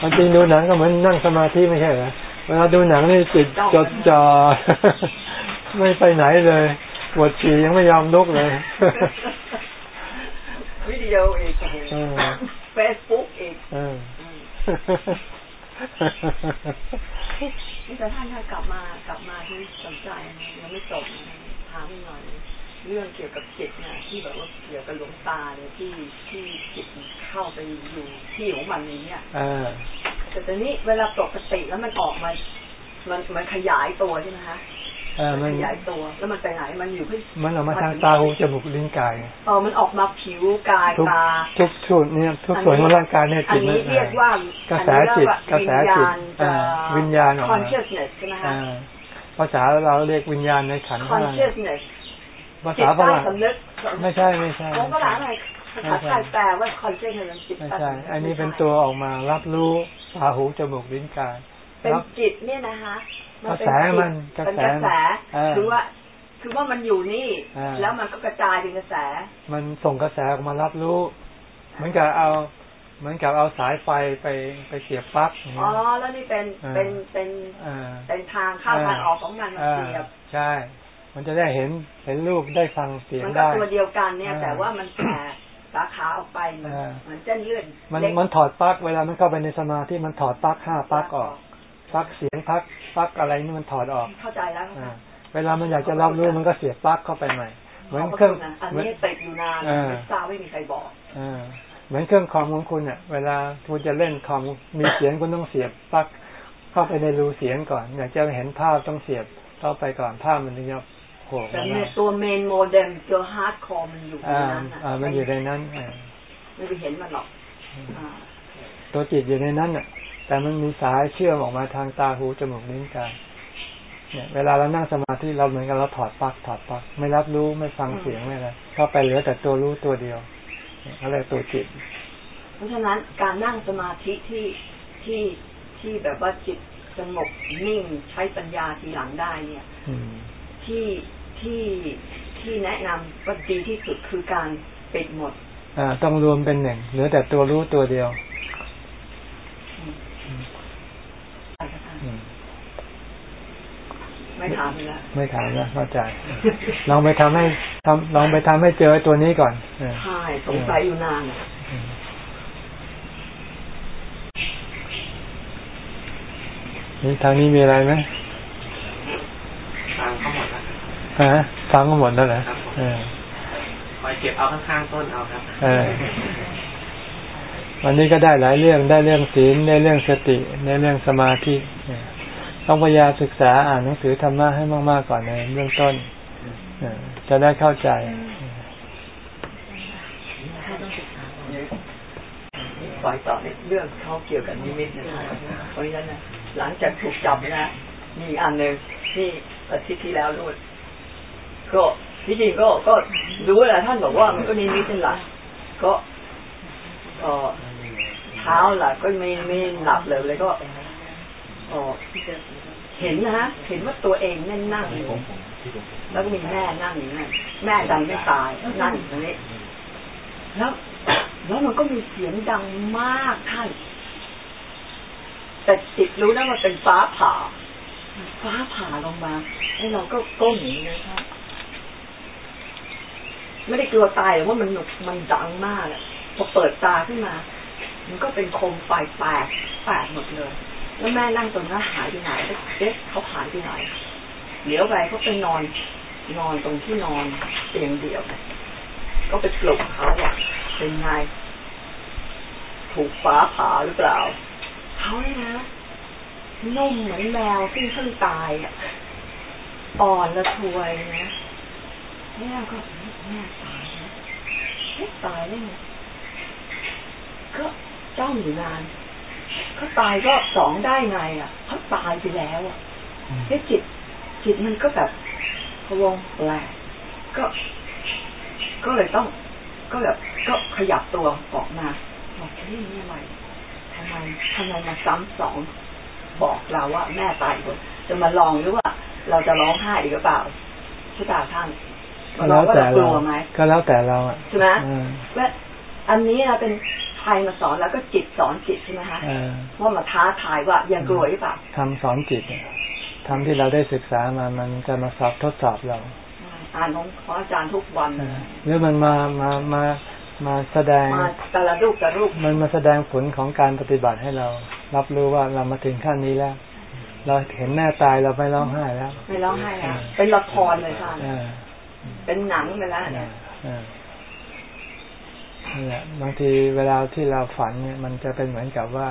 มันจริงดูหนังก็เหมือนนั่งสมาธิไม่ใช่เหรอเวลาดูหนังนี่จิตจดจ่อไม่ไปไหนเลยปวดฉี่ยังไม่ยอมลุกเลยวิดีโออีกเฟซบุ๊กอีกนี่ แต่ท่านถ้ากลับมากลับมาที่สนใจยังไม่จบถามหน่อย เรื่องเกี่ยวกับจิตนะที่แบบว่าเกี่ยวกับหลวงตาเนี่ยที่ที่จิตเข้าไปอยู่ที่ของมันนี้เนี่ยแต่ตอนนี้เวลาปกติแล้วมันออกมา มันมันขยายตัวใช่ไหมคะเออ มันขยายตัว แล้วมันไปไหนมันอยู่ที่มันออกมาทางตาหูจมูกลิ้นกายเออมันออกมาผิวกายตาทุกส่วนเนี่ยทุกส่วนของร่างกายเนี่ยจิตนี่เรียกว่ากระแสจิตกระแสจิตวิญญาณออกมาภาษาเราเรียกวิญญาณในขันธ์ห้าภาษาฝรั่งไม่ใช่ไม่ใช่ภาษาอะไรภาษาไทยแปลว่าคอนเซนต์จิตไม่ใช่อันนี้เป็นตัวออกมารับรู้ตาหูจมูกลิ้นกายเป็นจิตเนี่ยนะคะ กระแสมันกระแสคือว่าคือว่ามันอยู่นี่ แล้วมันก็กระจายเป็นกระแส มันส่งกระแสออกมารับรู้ เหมือนกับเอา เหมือนกับเอาสายไฟไปไปเสียบปลั๊กอ๋อแล้วนี่เป็นเป็นเป็นเป็นทางเข้าทางออกของมันเสียบใช่ มันจะได้เห็นเห็นรูปได้ฟังเสียงได้มันก็ตัวเดียวกันเนี่ย แต่ว่ามันแผ่สาขาออกไปเหมือนเส้นเลื่อนมันมันถอดปลั๊กเวลามันเข้าไปในสมาธิมันถอดปลั๊กห้าปลั๊กออก ปลั๊กเสียงปลั๊กปลั๊กอะไรนี่มันถอดออกเข้าใจแล้วเวลามันอยากจะรับรู้มันก็เสียบปลั๊กเข้าไปใหม่ เหมือนเครื่องอันนี้ติดอยู่นานไม่ทราบไม่มีใครบอกเหมือนเครื่องคอมของคุณเนี่ยเวลาคุณจะเล่นคอมมีเสียงคุณต้องเสียบปลั๊กเข้าไปในรูเสียงก่อน อยากจะเห็นภาพต้องเสียบเข้าไปก่อนภาพมันถึงจะโผล่แต่ในตัว main modem ตัว hardcore มันอยู่ในนั้นอ่ามันอยู่ในนั้นไม่ไปเห็นมันหรอกตัวจิตอยู่ในนั้นอะ แต่มันมีสายเชื่อมออกมาทางตาหูจมูกลิ้นกายเนี่ย เวลาเรานั่งสมาธิเราเหมือนกับเราถอดปลั๊กถอดปลั๊กไม่รับรู้ไม่ฟังเสียงไม่อะไรเข้าไปเหลือแต่ตัวรู้ตัวเดียวอะไรตัวจิต เพราะฉะนั้นการนั่งสมาธิที่ที่ที่แบบว่าจิตสงบนิ่งใช้ปัญญาทีหลังได้เนี่ยที่ที่ที่แนะนำว่าดีที่สุดคือการปิดหมด อ่า ต้องรวมเป็นหนึ่งเหลือแต่ตัวรู้ตัวเดียว ไม่ถามแล้วไม่ถามแล้วเข้าใจลองไปทำให้ทำลองไปทำให้เจอตัวนี้ก่อนใช่สงสัยอยู่นานนี่ทางนี้มีอะไรไหมฟังเขาหมดแล้วฮะฟังเขาหมดแล้วเหรอคอยเก็บเอาข้างๆต้นเอาครับวันนี้ก็ได้หลายเรื่องได้เรื่องศีลได้เรื่องสติได้เรื่องสมาธิ ต้องพยายามศึกษาอ่านหนังสือธรรมะให้มากๆก่อนในเบื้องต้นจะได้เข้าใจปล่อยต่อในเรื่องเขาเกี่ยวกับนิมิตนะครับเพราะฉะนั้นหลังจากถูกจับนะมีอันหนึ่งที่อาทิตย์ที่แล้วรู้ก็ที่จริงก็ก็รู้แหละท่านบอกว่ามันก็นิมิตเป็นหลักก็เท้าหลักก็ไม่ไม่หลับเลยเลยก็ เห็นนะเห็นว่าตัวเองนั่งนั่งอยู่แล้วก็มีแม่นั่งอยู่นั่นแม่ดังไม่ตายนั่งอยู่ตรงนี้แล้วแล้วมันก็มีเสียงดังมากท่านแต่จิตรู้นะมันเป็นฟ้าผ่า ฟ้าผ่าลงมาไอ้เราก็ก้มหนีเลยครับไม่ได้กลัวตายหรอกว่ามันหนุกมันดังมากพอเปิดตาขึ้นมา มันก็เป็นโคมไฟแตกแตกหมดเลย แล้วแม่นั่งตรงนั้นหายไปไหนเอ๊ะเขาหายไปไหนเดี๋ยวไปเขาไปนอน นอนตรงที่นอนเตียงเดียวก็ไปปลุกเขาอะเป็นไงถูกฟ้าผ่าหรือเปล่าเขาเนี่ยนะนุ่มเหมือนแมวที่เพิ่งตายอะอ่อนละทวยนะแม่ก็แม่ตายนะตายได้ไงก็จ้องอยู่นาน เขาตายก็สองได้ไงอะเขาตายไปแล้วอะแค่จิต จิตมันก็แบบพวงแปลกก็ ก็เลยต้อง ก็แบบก็ขยับตัวออกมาบอกที่นี่อะไรทำไมทำไมมาซ้ำสองบอกเราว่า แม่ตายคนจะมาลองหรือว่า เราจะร้องไห้อีกหรือเปล่าใช่ป่าท่านก็แล้วแต่เราก็แล้วแต่เราอะใช่ไหมว่าอันนี้เป็น ใครมาสอนแล้วก็จิตสอนจิตใช่ไหมคะว่ามาท้าทายว่ายังกลัวหรือเปล่าทำสอนจิตทำที่เราได้ศึกษามามันจะมาสอบทดสอบเรา อ่านของอาจารย์ทุกวันหรือมันมามามามาแสดงมาแต่ละรูปแต่รูปมันมาแสดงผลของการปฏิบัติให้เรา รับรู้ว่าเรามาถึงขั้นนี้แล้วเราเห็นแม่ตายเราไม่ร้องไห้แล้ว ไม่ร้องไห้แล้วเป็นละครเลยค่ะเป็นหนังไปแล้วเนี่ย นี่แหละบางทีเวลาที่เราฝันเนี่ย มันจะเป็นเหมือนกับว่า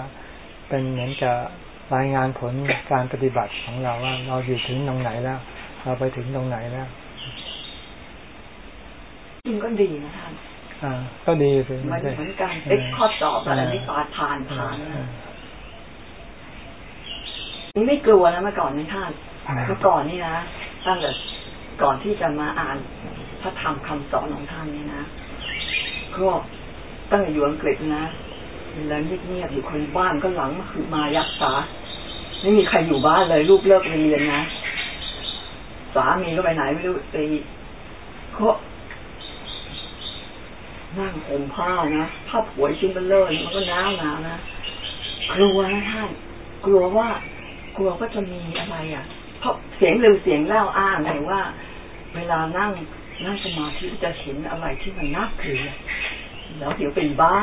เป็นเหมือนกับรายงานผลการปฏิบัติของเราว่า เราอยู่ถึงตรงไหนแล้ว เราไปถึงตรงไหนแล้วจริงก็ดีนะท่านอ่า ก็ดีสิมันเหมือนกันเอ็กข้อสอบอะไรนี่ผ่านผ่านผ่านนี่ไม่กลัวนะเมื่อก่อนนี่ท่านเมื่อก่อนนี่นะตั้งแต่ก่อนที่จะมาอ่านพระธรรมคำสอนของท่านนี่นะ ก็ตั้งอยู่อังกฤษนะแล้วเงียบๆอยู่คนบ้านก็หลังมาคือมายักษาไม่มีใครอยู่บ้านเลยลูกเลิกเรียนนะสามีก็ไปไหนไม่รู้ไปเขานั่งห่มผ้านะผ้าผวยชิ้นเบลเลอร์มันก็หนาวหนาวนะกลัวนะท่านกลัวว่า กลัวก็จะมีอะไรอะ เพราะเสียงเร็วเสียงเล่าอ้างแต่ว่า เวลานั่ง นั่งสมาธิจะเห็นอะไรที่มันน่ากลัวแล้วเดี๋ยวเป็นบ้า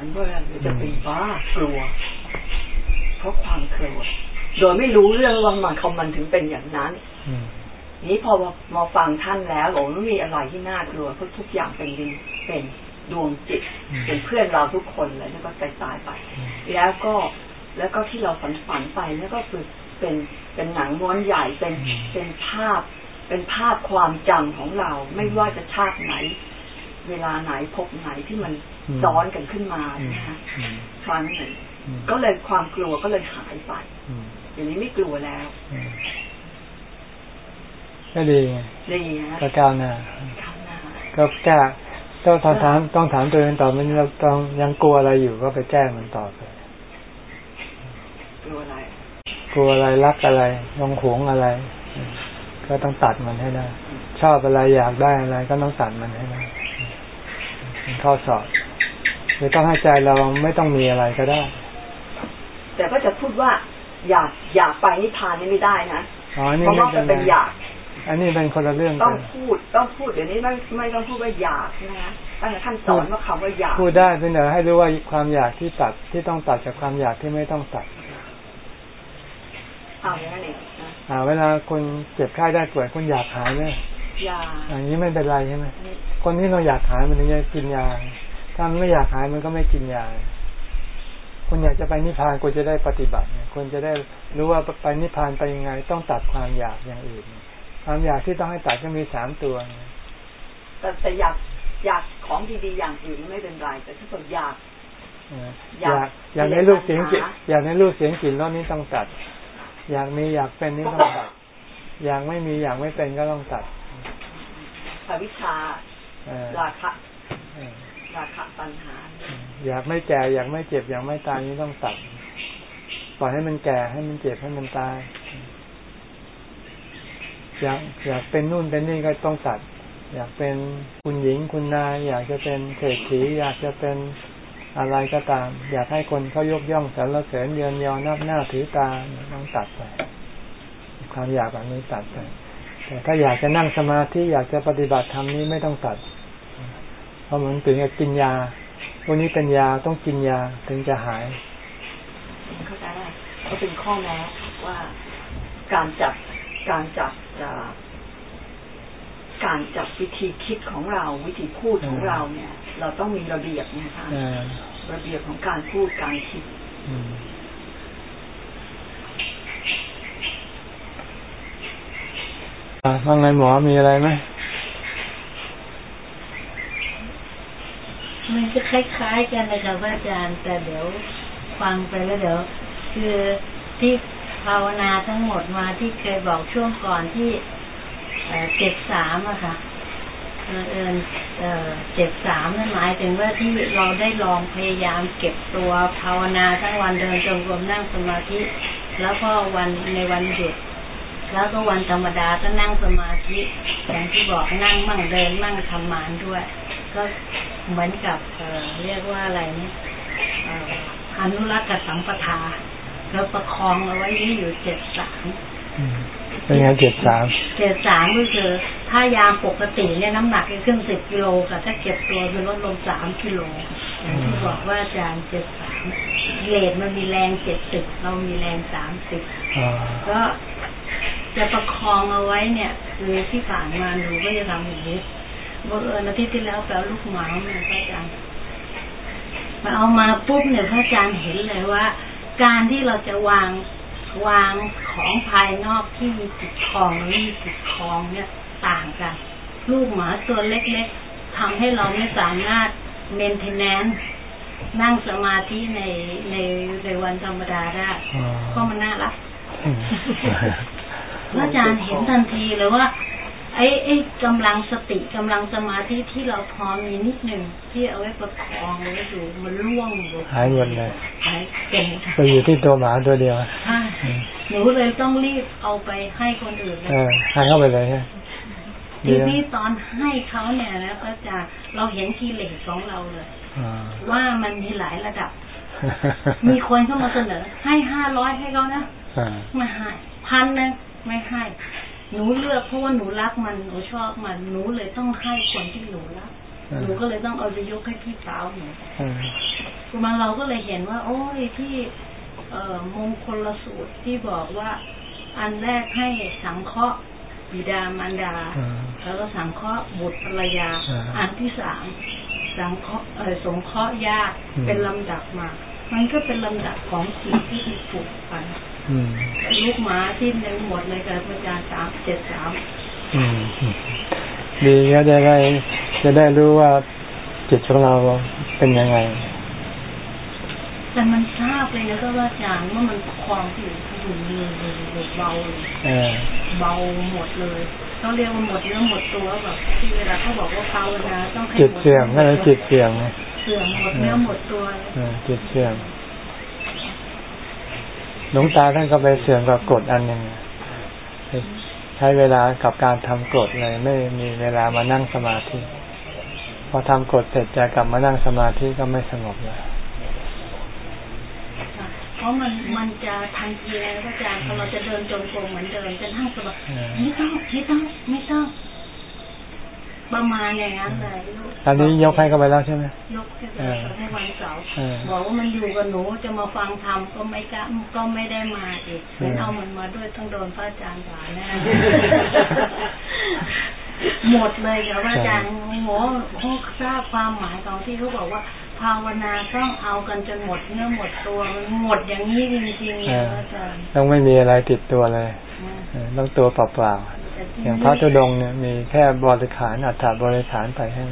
มันก็เดี๋ยวจะเป็นบ้ากลัว เพราะความกลัวโดยไม่รู้เรื่องว่ามันเขามันถึงเป็นอย่างนั้นนี้พอมาฟังท่านแล้วหลงไม่มีอะไรที่น่ากลัวเพราะทุกอย่างเป็นดินเป็นดวงจิต เป็นเพื่อนเราทุกคนเลยแล้วก็ตายตายไป แล้วก็แล้วก็ที่เราฝันฝันไปแล้วก็คือเป็นเป็นหนังม้วนใหญ่เป็นเป็นภาพ เป็นภาพความจำของเรา ไม่ว่าจะชาติไหน เวลาไหนพบไหนที่มันซ้อนกันขึ้นมานะคะครั้งหนึ่งก็เลยความกลัวก็เลยหายไปอย่างนี้ไม่กลัวแล้วก็ดีไงดีก็ก้าวหน้าก็แก้ต้องถามต้องถามตัวเองต่อมันเราต้องยังกลัวอะไรอยู่ก็ไปแก้มันต่อไปกลัวอะไร กลัวอะไรรักอะไรลงหวงอะไร ก็ต้องตัดมันให้ได้ ชอบอะไรอยากได้อะไร ก็ต้องตัดมันให้ได้เป็นข้อสอบหรือต้องให้ใจเราไม่ต้องมีอะไรก็ได้ แต่ก็จะพูดว่า อยากอยากไปนิพพานนี่ไม่ได้นะเพราะว่าจะเป็นอยาก อันนี้เป็นคนละเรื่องต้องพูดต้องพูดเดี๋ยวนี้ไม่ไม่ต้องพูดว่าอยากนะตั้งแต่ท่านสอนว่าคำว่าอยากพูดได้เพียงแต่ให้รู้ว่าความอยากที่ตัดที่ต้องตัดจากความอยากที่ไม่ต้องตัดเอาอย่างนั้นเองอ่า เวลาคนเจ็บไข้ได้ป่วยคนอยากหายเนี่ยยาอย่างนี้ไม่เป็นไรใช่ไหมคนที่เราอยากหายมันถึงจะกินยา ถ้าไม่อยากหายมันก็ไม่กินยาคุณอยากจะไปนิพพานคุณจะได้ปฏิบัติเนี่ยคุณจะได้รู้ว่าไปนิพพานไปยังไง ต้องตัดความอยากอย่างอื่น ความอยากที่ต้องให้ตัดก็มีสามตัวแต่แต่อยากอยากของดีๆอย่างอื่นไม่เป็นไรแต่ถ้าเกิดอยาก อยาก อยากในรูปเสียงกลิ่นอยากในรูปเสียงกลิ่นรสนี้ต้องตัด อยากมีอยากเป็นนี่ต้องตัด อยากไม่มีอยากไม่เป็นก็ต้องตัดอวิชาราคะราคะปัญหา อยากไม่แก่อยากไม่เจ็บอยากไม่ตายนี่ต้องตัด ปล่อยให้มันแก่ให้มันเจ็บให้มันตาย อยากอยากเป็นนู่นเป็นนี่ก็ต้องตัด อยากเป็นคุณหญิงคุณนาย อยากจะเป็นเศรษฐีอยากจะเป็น อะไรก็ตาม อยากให้คนเขายกย่องสรรเสริญเยินยอนับหน้าถือตาต้องตัดไปความอยากแบบนี้ตัดไปแต่ถ้าอยากจะนั่งสมาธิอยากจะปฏิบัติธรรมนี้ไม่ต้องตัด เพราะเหมือนถึงกินยาพวกนี้เป็นยาต้องกินยาถึงจะหายเข้าใจว่าเขาเป็นข้อแม้ว่าการจับการจับการจับวิธีคิดของเราวิธีพูดของเราเนี่ย เราต้องมีระเบียบเนี่ยค่ะระเบียบของการพูดการคิดว่าไงหมอมีอะไรไหมมันจะคล้ายๆกันเลยค่ะอาจารย์แต่เดี๋ยวฟังไปแล้วเดี๋ยวคือที่ภาวนาทั้งหมดมาที่เคยบอกช่วงก่อนที่เจ็ดสามอะค่ะ เอิญเจ็ดสามนั่นหมายถึงว่าที่เราได้ลองพยายามเก็บตัวภาวนาทั้งวันเดินจงกรมนั่งสมาธิ แล้วก็วันในวันหยุดแล้วก็วันธรรมดาก็นั่งสมาธิอย่างที่บอกนั่งมั่งเดินมั่งทำมานด้วย ก็เหมือนกับเเรียกว่าอะไรเนี่ยอนุรักษ์กับสัมปทาแล้วประคองเอาไว้นี่อยู่เจ็ดสาม เป็นไงเจ็ดสามเจ็ดสามก็คือถ้ายามปกติเนี่ยน้ำหนักขึ้นสิบกิโลค่ะถ้าเก็บตัวคือลดลงสามกิโลอย่างที่บอกว่าอาจารย์เจ็ดสามเลดมันมีแรงเจ็ดสิบเรามีแรงสามสิบก็จะประคองเอาไว้เนี่ย คือที่ผ่านมาหนูก็จะทำอย่างนี้เมื่ออาทิตย์ที่แล้วแปลลูกหมาเนี่ยพระอาจารย์มาเอามาปุ๊บเนี่ยพระอาจารย์เห็นเลยว่า การที่เราจะวาง วางของภายนอกที่ที่มีติดคลองและไม่มีติดคลองเนี่ยต่างกัน ลูกหมาตัวเล็กๆทำให้เราไม่สามารถเมนเทนแนนนั่งสมาธิในในในวันธรรมดาได้เพราะมันน่ารักพระอาจารย์เห็นทันทีเลยว่า ไอ้ไอ้กำลังสติกำลังสมาธิที่เราพอมีนิดหนึ่งที่เอาไว้ประคองไว้อยู่มันร่วงหมดหายหมดเลยหายเก่งไปอยู่ที่ตัวหมาตัวเดียวใช่หนูเลยต้องรีบเอาไปให้คนอื่นเลเอยอให้เข้าไปเลยฮะทีนี้ตอนให้เขาเนี่ยนะพระอาจารย์เราเห็นกิเลสของเราเลยอ่าว่ามันมีหลายระดับ มีคนเข้ามาเสนอ ให้ห้าร้อยให้เขานะอ่าไม่ให้พันหนึงไม่ให้ หนูเลือกเพราะว่าหนูรักมันหนูชอบมันหนูเลยต้องให้คนที่หนูรักหนูก็เลยต้องเอาไปยกให้พี่สาวหนูอ่ามาเราก็เลยเห็นว่า โอ้ยที่เอ่อมงคลสูตรที่บอกว่า อันแรกให้สังเคราะห์บิดามารดาอ่าแล้วก็สังเคราะห์บุตรภรรยาอ่าอันที่สามสังเคราะห์เออสงเคราะห์ญาติอืมเป็นลำดับมา มันก็เป็นลำดับของสิ่งที่มีผูกพันอืม ลูกหมาที่หนึ่งหมดเลยกับอาจารย์สามเจ็ดสามอืมดีก็จะได้จะได้รู้ว่าจิตของเราเป็นยังไง แต่มันทราบเลยนะก็ว่าอาจารย์ว่ามันความอยู่อยู่อยู่อยู่เบาเลยเออเบาหมดเลยเขาเรียกว่าหมดเนื้อหมดตัวแบบที่เวลาเขาบอกว่าภาวนาต้องให้จิตหมดเสื่อมก็เลยจิตเสื่อมไงเสื่อมหมดเนื้อหมดตัวเออจิตเสื่อม หลวงตาท่านก็ไปเสื่อมกับกฎอันหนึ่งใช้เวลากับการทำกฎเลย ไม่มีเวลามานั่งสมาธิพอทำกฎเสร็จจะกลับมานั่งสมาธิก็ไม่สงบเลยเพราะมันมันจะทันทีเลยนะอาจารย์พอเราจะเดินจงกรมเหมือนเดิมจะนั่งสบายเออไม่ต้องไม่ต้องไม่ต้อง ประมาณอย่างนั้นเลยลูกตอนนี้ยกให้กันไปแล้วใช่ไหมยกให้ไปเออให้วันเสาร์เออบอกว่ามันอยู่กับหนูจะมาฟังธรรมก็ไม่กล้าก็ไม่ได้มาอีกเออเห็นเอามันมาด้วยต้องโดนพระอาจารย์ด่าแน่หมดเลยเดี๋ยวพระอาจารย์โง่เขาทราบความหมายของที่เขาบอกว่าภาวนาต้องเอากันจนหมดเนื้อหมดตัวมันหมดอย่างนี้จริงๆเลยพระอาจารย์ต้องไม่มีอะไรติดตัวเลยนะเออต้องตัวเปล่าแต่ที่ๆ อย่างพระธุดงค์เนี่ยมีแค่บริขารอัฐบริขารไปให้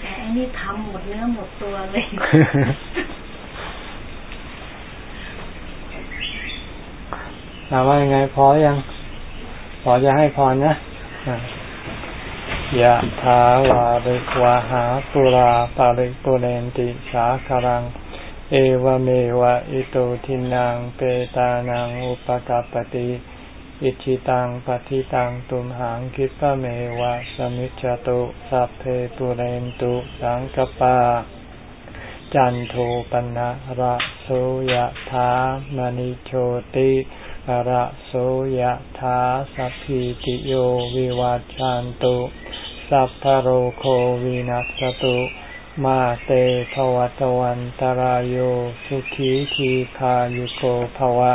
แต่อันนี้ทำหมดเนื้อหมดตัวเลยถามว่ายังไงพอยังพอจะให้พรนะอะยะถาวาริกวาหาปุราปาริกปุเรนติสาคารัง เอวเมวะอิโตทินังเปตานังอุปกปปติ อิชิตังปฏิตังตุมหังคิปะเมวะสมิจจตุสัพเพปุเรนตุสังกปา จันโทปนะระโสยธามณิโชติระโสยธาสัพพิติโยวิวัจจันตุ สัพพโรโควินัสตุ มาเตภวัตวันตารโยสุขีทีขายุโกภวะ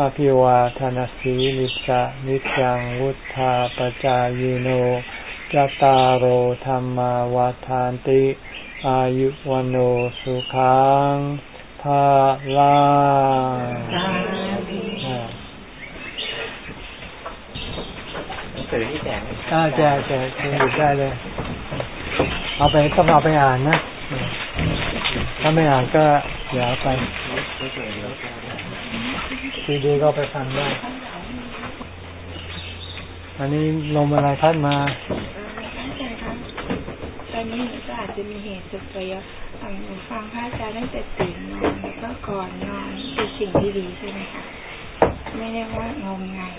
อภิวาทนสีลิสะนิจังวุธาปจายโนจตารโหธรรมาวาทานติ อายุวันสุขังภาลังอ่าสื่อที่แจกไหมอ่าแจกแจกคุณหยุดได้เลย เอาไปต้องเอาไปอ่านนะ ถ้าไม่อ่านก็เดี๋ยวเอาไป ซีดีก็เอาไปฟังได้ อันนี้ลมอะไรพัดมาตั้งใจครับตอนนี้หนูก็อาจจะมีเหตุสุดประโยชน์อ่าหนูฟังพระอาจารย์ตั้งแต่ตื่นนอนแล้วก็ก่อนนอนเป็นสิ่งที่ดีใช่ไหมคะไม่ได้ว่างมงาย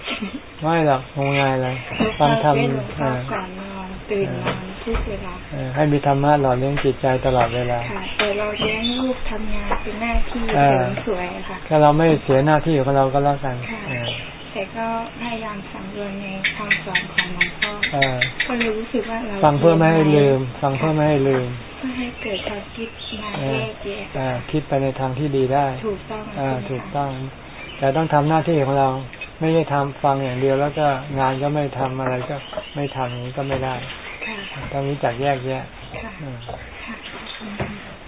ไม่หรอกงมงายเลยฟังธรรมเหนูฟัอ่างก่อนนอนตื่นนอน ทุกเวลาเออให้มีธรรมะหล่อเลี้ยงจิตใจตลอดเวลาค่ะแต่เราเลี้ยงลูกทำงานเป็นหน้าที่เอเสอริมสวยอะค่ะถ้าเราไม่เสียหน้าที่ของเราก็แล้วกันค่ะเออแต่ก็พยายามสำรวจในคำสอนของหลวงพ่อเออก็เลยรู้สึกว่าเราฟังเพื่อไม่ให้ลืม ฟังเพื่อไม่ให้ลืมเพื่อให้เกิดความคิดมาเอแยอกแยะเออคิดไปในทางที่ดีได้ ถูกต้องอ่าใช่ไหมคะถูกต้อง แต่ต้องทำหน้าที่ของเราไม่ใช่ทำฟังอย่างเดียวแล้วก็งานก็ไม่ทำอะไรก็ไม่ทำอย่างนี้ก็ไม่ได้ค่ะ ต้องรู้จักแยกแยะค่ะอืมค่ะ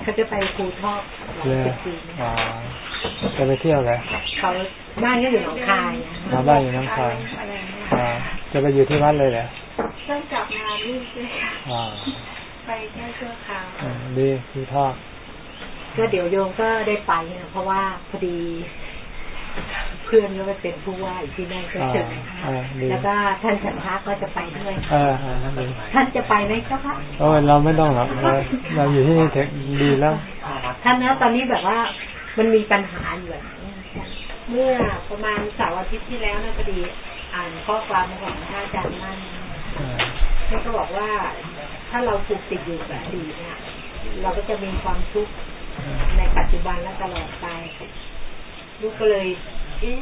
เขาจะไปภูทอกเลยปีอ๋อจะไปเที่ยวเลยเขาบ้านก็อยู่หนองคายมาบ้านอยู่หน้องคายอะไรเนี่ยอ่าจะไปอยู่ที่วัดเลยเหรอต้องกลับมาลูกด้วยค่ะอ่าไปแค่ชั่วคราวอ่าดีคือทอดก็เดี๋ยวโยมก็ได้ไปนะเพราะว่าพอดี เพื่อนก็ไปเป็นผู้ว่าอยู่ที่นั่นก็เชิญนะคะอ่าดีแล้วก็ท่านฉันทะก็จะไปด้วยเอออ่าดีท่านจะไปไหมเจ้าคะโอ้ยเราไม่ต้องหรอกเราเราอยู่ที่นี่เทคดีแล้ว ท่านนะตอนนี้แบบว่ามันมีปัญหาอยู่แบบนี้เมื่อประมาณเสาร์อาทิตย์ที่แล้วนะพอดี อ่านข้อความของท่านอาจารย์มั่นอ่าท่านก็บอกว่าถ้าเราผูกติดอยู่กับอดีตเนี่ยเราก็จะมีความทุกข์ในปัจจุบันและตลอดไป ลูกก็เลย เอ๊ะ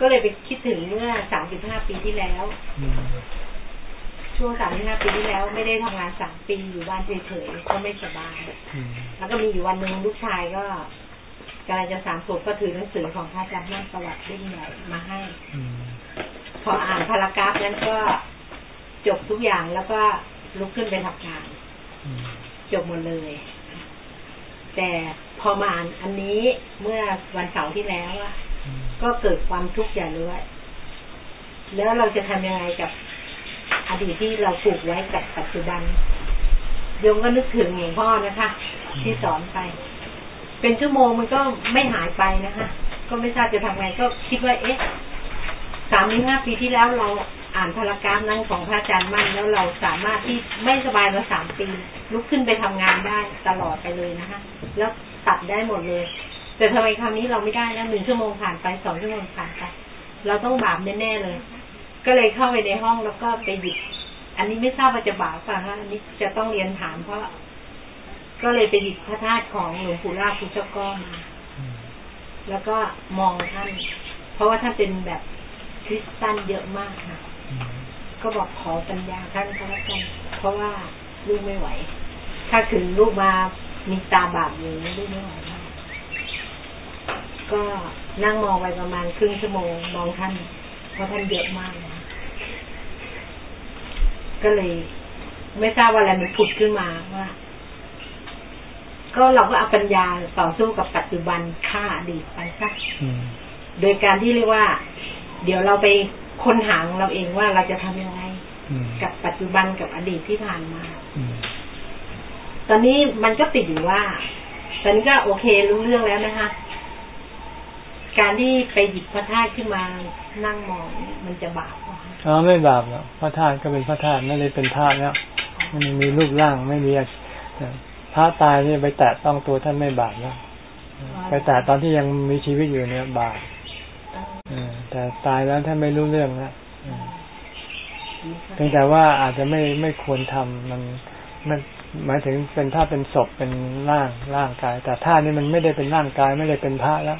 ก็เลยไปคิดถึงเมื่อสามสิบห้าปีที่แล้วอืมช่วงสามสิบห้าปีที่แล้ว ไม่ได้ทำงานสามปีอยู่บ้านเฉยๆก็ไม่สบายอืมแล้วก็มีอยู่วันหนึ่งลูกชายก็กำลังจะสามขวบก็ถือหนังสือของพระอาจารย์มั่นประวัติรุ่นใหญ่มาให้อืมพออ่านพารากราฟนั้นก็จบทุกอย่างแล้วก็ลุกขึ้นไปทำงานอืมจบหมดเลย แต่ พอมาอ่านอันนี้เมื่อวันเสาร์ที่แล้วอะอืมก็เกิดความทุกข์อย่างด้วยแล้วเราจะทำยังไงกับอดีตที่เราปลูกไว้กับปัจจุบันโยมก็นึกถึงหลวงพ่อนะคะ ที่สอนไป เป็นชั่วโมงมันก็ไม่หายไปนะคะ ก็ไม่ทราบจะทำไงก็คิดว่าเอ๊ะสามหรือห้าปีที่แล้วเราอ่านพารากราฟนั้นของพระอาจารย์มั่นแล้วเราสามารถที่ไม่สบายมาสามปี ลุกขึ้นไปทำงานได้ตลอดไปเลยนะคะ แล้ว ตัดได้หมดเลย แต่ทำไมคราวนี้เราไม่ได้แล้วหนึ่งชั่วโมงผ่านไปสองชั่วโมงผ่านไป เราต้องบาปแน่ๆเลย ก็เลยเข้าไปในห้องแล้วก็ไปหยิบอันนี้ไม่ทราบว่าจะบาปป่ะคะอันนี้จะต้องเรียนถามเพราะ ก็เลยไปหยิบพระธาตุของหลวงปู่ล่าพุทธก้อมาอืมแล้วก็มองท่าน เพราะว่าท่านเป็นแบบคริสตันเยอะมากค่ะ ก็บอกขอปัญญาท่านก็แล้วกันเพราะว่าลูกไม่ไหว ถ้าถึงลูกมา มีตาบาปอยู่ลูกไม่ไหวมากก็นั่งมองไปประมาณครึ่งชั่วโมงมองท่านเพราะท่านเยอะมากนะก็เลย ไม่ทราบว่าอะไรมันผุดขึ้นมาว่า ก็เราก็เอาปัญญาต่อสู้กับปัจจุบันฆ่าอดีตไปซะอืมโดยการที่เรียกว่า เดี๋ยวเราไปค้นหาของเราเองว่าเราจะทำยังไงอืมกับปัจจุบันกับอดีตที่ผ่านมาอืม ตอนนี้มันก็ติดอยู่ว่า ตอนนี้ก็โอเครู้เรื่องแล้วนะคะ การที่ไปหยิบพระธาตุขึ้นมานั่งมองเนี่ยมันจะบาปเหรอคะอ๋อไม่บาปหรอกพระธาตุก็เป็นพระธาตุไม่ได้เป็นธาตุแล้วมันมีรูปร่างไม่มีพระตายนี่ไปแตะต้องตัวท่านไม่บาปแล้วไปแตะตอนที่ยังมีชีวิตอยู่เนี่ยบาปเออแต่ตายแล้วท่านไม่รู้เรื่องแล้วเออเพียงแต่ว่าอาจจะไม่ไม่ควรทำมันมัน หมายถึงเป็นถ้าเป็นศพเป็นร่างร่างกาย แต่ธาตุนี่มันไม่ได้เป็นร่างกายไม่ได้เป็นพระแล้ว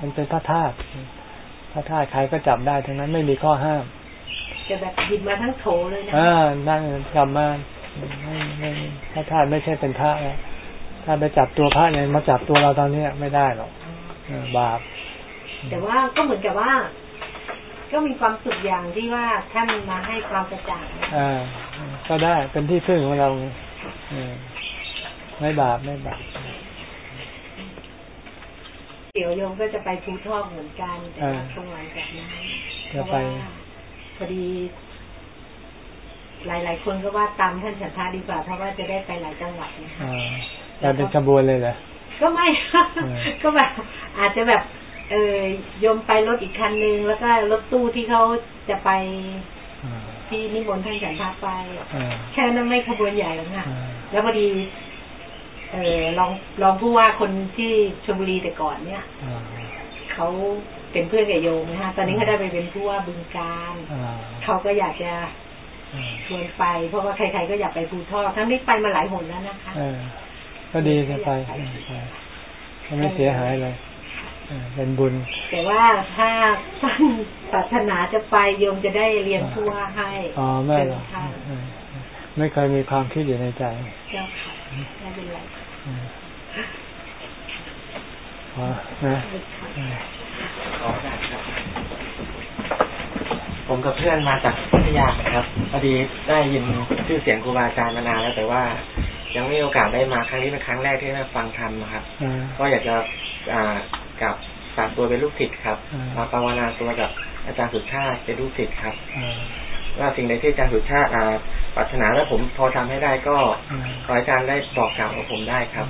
มันเป็นพระธาตุพระธาตุใครก็จับได้ทั้งนั้นไม่มีข้อห้ามจะแบบหยิบมาทั้งโถเลยนะอ่านั่งกลับมาไม่ไม่พระธาตุไม่ใช่เป็นพระแล้วถ้าไปจับตัวพระเนี่ยมาจับตัวเราตอนเนี้ยไม่ได้หรอกเออบาป แต่ว่าก็เหมือนกับว่า ก็มีความสุขอย่างที่ว่าท่านมาให้ความกระจ่างอ่าก็ได้เป็นที่พึ่งของเรา ไงเออไม่บาปไม่บาปเดี๋ยวโยมก็จะไปภูทอกเหมือนกันแต่ว่าอ่าช่วงหลังจากนั้นเพจะราะไปว่าพอดีหลายๆคนก็ว่าตามท่านฉันทาดีกว่าเพราะว่าจะได้ไปหลายจังหวัดนะคะอ่าแต่เป็นขบวนเลยเหรอก็ไม่เออก็แบบอาจจะแบบ เออโยมไปรถอีกคันนึงแล้วก็รถตู้ที่เขาจะไปอ่าที่นิมนต์ท่านฉันทาไปอ่าแค่นั้นไม่ขบวนใหญ่หรอกค่ะอ่า แล้วพอดี เออลองลองผู้ว่าคนที่ชลบุรีแต่ก่อนเนี่ยอ่าเขาเป็นเพื่อนกับโยมนะคะตอนนี้เขาได้ไปเป็นผู้ว่าบึงการอ่าเขาก็อยากจะอ่าชวนไป เพราะว่าใครๆก็อยากไปภูทอกทั้งนี้ไปมาหลายหนแล้วนะคะเออก็ดีจะไปเออไปก็ไม่เสียหายเลยเออเป็นบุญ แต่ว่าถ้าท่านปรารถนาจะไปโยมจะได้เรียนผู้ว่าให้อ๋อไม่หรอกเชิญค่ะเออ ไม่เคยมีความคิดอยู่ในใจเจ้าค่ะไม่เป็นไรเออพอนะเออขอโอกาสครับผมกับเพื่อนมาจากพัทยาครับพอดีได้ยินชื่อเสียงครูบาอาจารย์มานานแล้วแต่ว่ายังไม่มีโอกาสได้มาครั้งนี้เป็นครั้งแรกที่ได้ฟังธรรมนะครับเออก็อยากจะอ่ากับไปฝากตัวเป็นลูกศิษย์ครับมาภาวนาตัวกับอาจารย์สุชาติเป็นลูกศิษย์ครับ ว่าสิ่งใดที่อาจารย์สุชาติปรารถนาแล้วผมพอทำให้ได้ก็ขออาจารย์ได้บอกกล่าวกับผมได้ครับ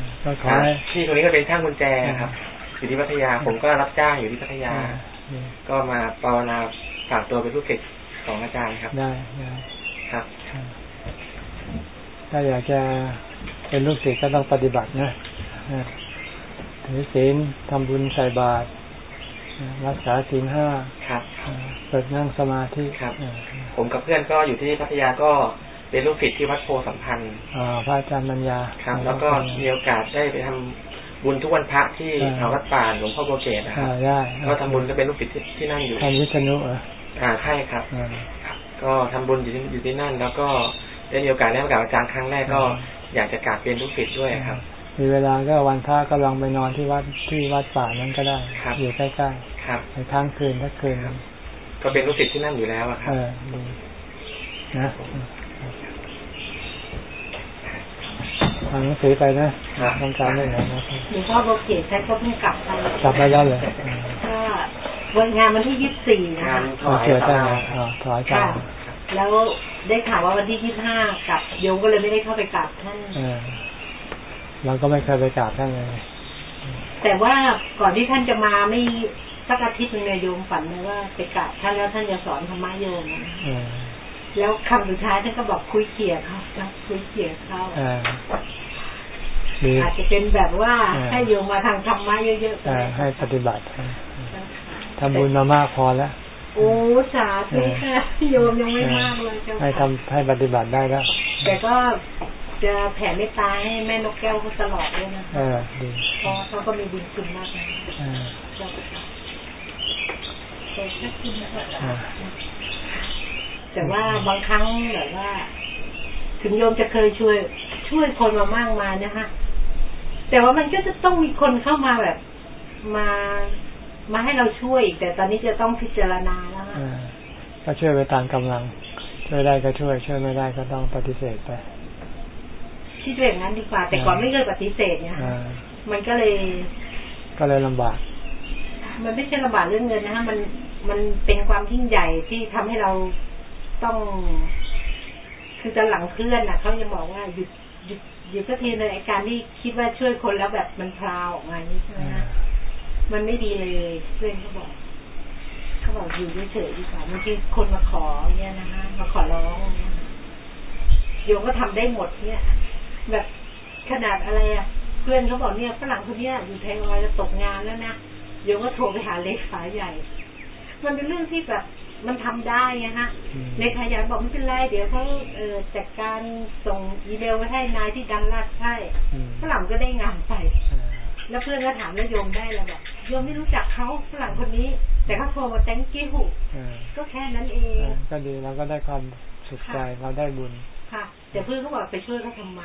ที่ตรงนี้ก็เป็นช่างกุญแจครับอยู่ที่พัทยาผมก็รับจ้างอยู่ที่พัทยา ก็มาภาวนาฝากตัวเป็นลูกศิษย์ของอาจารย์ครับ ได้ได้ครับ ถ้าอยากจะเป็นลูกศิษย์ก็ต้องปฏิบัตินะถือศีลทำบุญใส่บาตร รักษาศีลห้าครับเปิดนั่งสมาธิครับผมกับเพื่อนก็อยู่ที่พัทยาก็เป็นลูกศิษย์ที่วัดโพสัมพันธ์อ่าพระอาจารย์มัญญาครับ แล้วก็มีโอกาสได้ไปทำบุญทุกวันพระที่วัดป่าหลวงพ่อโบเกตนะครับก็ทำบุญก็เป็นลูกศิษย์ที่นั่นอยู่ทำวิษณุอะอ่าใช่ครับ ก็ทำบุญอยู่ที่อยู่ที่นั่น แล้วก็ได้มีโอกาสได้มากับอาจารย์ครั้งแรกก็อยากจะกราบเป็นลูกศิษย์ด้วยครับ มีเวลาก็วันพระก็ลองไปนอนที่วัดที่วัดป่านั้นก็ได้อยู่ใกล้ๆครับในค้างคืนถ้าคืนก็เป็นลูกศิษย์ที่นั่นอยู่แล้วอะครับนะทางหนังสือไปนะต้องการได้ไหนนะหลวงพ่อโบเกตใช้ก็เพิ่งกลับไปกลับไปแล้วเลยก็วันงานวันที่ยี่สิบสี่นะคะถอยตาถอยค่ะแล้วได้ข่าวว่าวันที่ยี่สิบห้ากับโยมก็เลยไม่ได้เข้าไปกราบท่าน เราก็ไม่เคยไปกราบท่านเลย แต่ว่าก่อนที่ท่านจะมาไม่สักอาทิตย์หนึ่งเนี่ยโยมฝันเลยว่าไปกราบท่านแล้วท่านจะสอนธรรมะโยมแล้วคำสุดท้ายท่านก็บอกคุยเขี่ยเขาคุยเขี่ยเขาอาจจะเป็นแบบว่าให้โยมมาทางธรรมะเยอะๆให้ปฏิบัติทำบุญมามากพอแล้วโอ้สาธุค่ะโยมยังไม่มากเลยให้ทำให้ปฏิบัติได้แล้วแต่ก็ จะแผ่เมตตาให้แม่นกแก้วเขาตลอดด้วยนะเพราะเขาก็มีบุญคุณมากนะแต่ว่าบางครั้งแบบว่า ถึงโยมจะเคยช่วย ช่วยคนมามากมายนะคะแต่ว่ามันก็จะต้องมีคนเข้ามาแบบ มามาให้เราช่วย แต่ตอนนี้จะต้องพิจารณาแล้วก็ช่วยไปตามกำลัง ช่วยได้ก็ช่วย ช่วยไม่ได้ก็ต้องปฏิเสธไป คิดอย่างนั้นดีกว่า แต่ก่อนไม่เคยปฏิเสธเนี่ยมันก็เลย ก็เลยลำบาก มันไม่ใช่ลำบากเรื่องเงินนะฮะมันมันเป็นความยิ่งใหญ่ที่ทำให้เราต้อง คือจะหลังเพื่อนอะเขาจะบอกว่าหยุดหยุดหยุดสักทีเลยการที่คิดว่าช่วยคนแล้วแบบมันพลาวออกมานี่ใช่ไหมฮะมันไม่ดีเลยเพื่อนเขาบอกเขาบอกอยู่เฉยๆดีกว่าบางทีคนมาขอเนี่ยนะฮะมาขอร้องเนี่ยโยมก็ทำได้หมดเนี่ย แบบขนาดอะไรอะ เพื่อนเขาบอกเนี่ยฝรั่งคนนี้อยู่ไทยออยจะตกงานแล้วนะโยมก็โทรไปหาเลขาใหญ่ มันเป็นเรื่องที่แบบมันทำได้ไงฮะเลขาใหญ่บอกไม่เป็นไรเดี๋ยวเขาเออจัดการส่งอีเมลไปให้นายที่ดันลาดใช่ฝรั่งก็ได้งานไป แล้วเพื่อนก็ถามแล้วโยมได้แล้วบอกโยมไม่รู้จักเขาฝรั่งคนนี้ แต่เขาโทรมาแตงกิ้วก็แค่นั้นเอง ก็ดีเราก็ได้ความสุขใจเราได้บุญค่ะ แต่เพื่อนเขาบอกไปช่วยเขาทำไม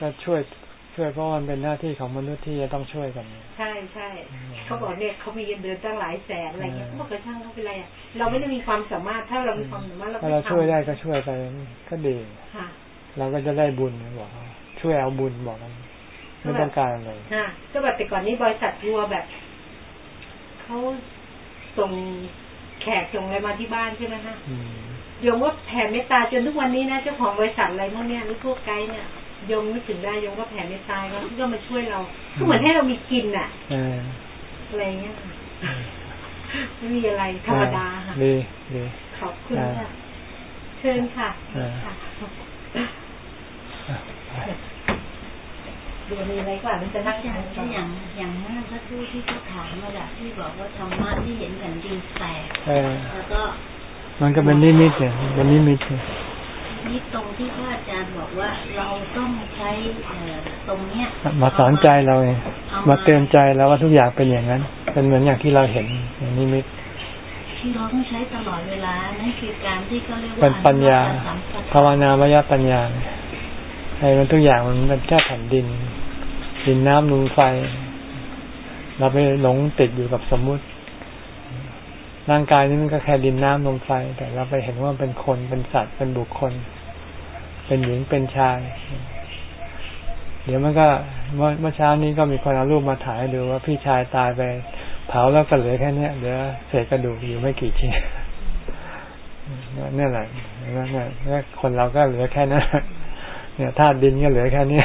ก็ช่วยช่วยเพราะมันเป็นหน้าที่ของมนุษย์ที่จะต้องช่วยกันใช่ใช่เขาบอกเนี่ยเขามีเงินเดือนตั้งหลายแสนอะไรเงี้ยเขาบอกกระช่างเขาเป็นไรอะเราไม่ได้มีความสามารถถ้าเรามีความสามารถเราถ้าเราช่วยได้ก็ช่วยไปก็ดีเราก็จะได้บุญบอกช่วยเอาบุญบอกไม่ต้องการอะไรก็แบบแต่ก่อนนี้บริษัททัวร์แบบเขาส่งแขกส่งอะไรมาที่บ้านใช่ไหมคะโยมว่าแผ่เมตตาจนทุกวันนี้นะเจ้าของบริษัทอะไรพวกเนี้ยหรือพวกไกด์เนี่ยโยมไม่ถึงได้โยมก็แผ่เมตตาเขาที่ก็มาช่วยเราก็เหมือนให้เรามีกินอะอะไรเงี้ยไม่มีอะไรธรรมดาค่ะดีดีขอบคุณค่ะเชิญค่ะดูมีอะไรกว่ามันจะนั่งอย่างอย่างอย่างเมื่อสักครู่ที่เขาถามมาแหละที่บอกว่าธรรมะที่เห็นแผ่นดินแตกแล้วก็ มันก็เป็นนิมิตเนี่ยเป็นนิมิตเนี่ยนี่ตรงที่พระอาจารย์บอกว่าเราต้องใช้ตรงเนี้ย มาสอนใจเราเองมาเตือนใจเราว่าทุกอย่างเป็นอย่างนั้น เป็นเหมือนอย่างที่เราเห็นอย่างนิมิตที่เราต้องใช้ตลอดเวลานั่นคือการที่เขาเรียกว่าเป็นปัญญาภาวนามยปัญญาให้มันทุกอย่างมันเป็นแค่แผ่นดิน ดินน้ำลมไฟ เราไปหลงติดอยู่กับสมมุติ ร่างกายนี้มันก็แค่ดินน้ำลมไฟ แต่เราไปเห็นว่าเป็นคนเป็นสัตว์เป็นบุคคล เป็นหญิงเป็นชาย เดี๋ยวมันก็เมื่อเช้านี้ก็มีคนเอารูปมาถ่ายดูว่าพี่ชายตายไป เผาแล้วก็เหลือแค่นี้เหลือเศษกระดูกอยู่ไม่กี่ชิ้นนี่แหละนี่คนเราก็เหลือแค่นั้นเนี่ยธาตุดินก็เหลือแค่นี้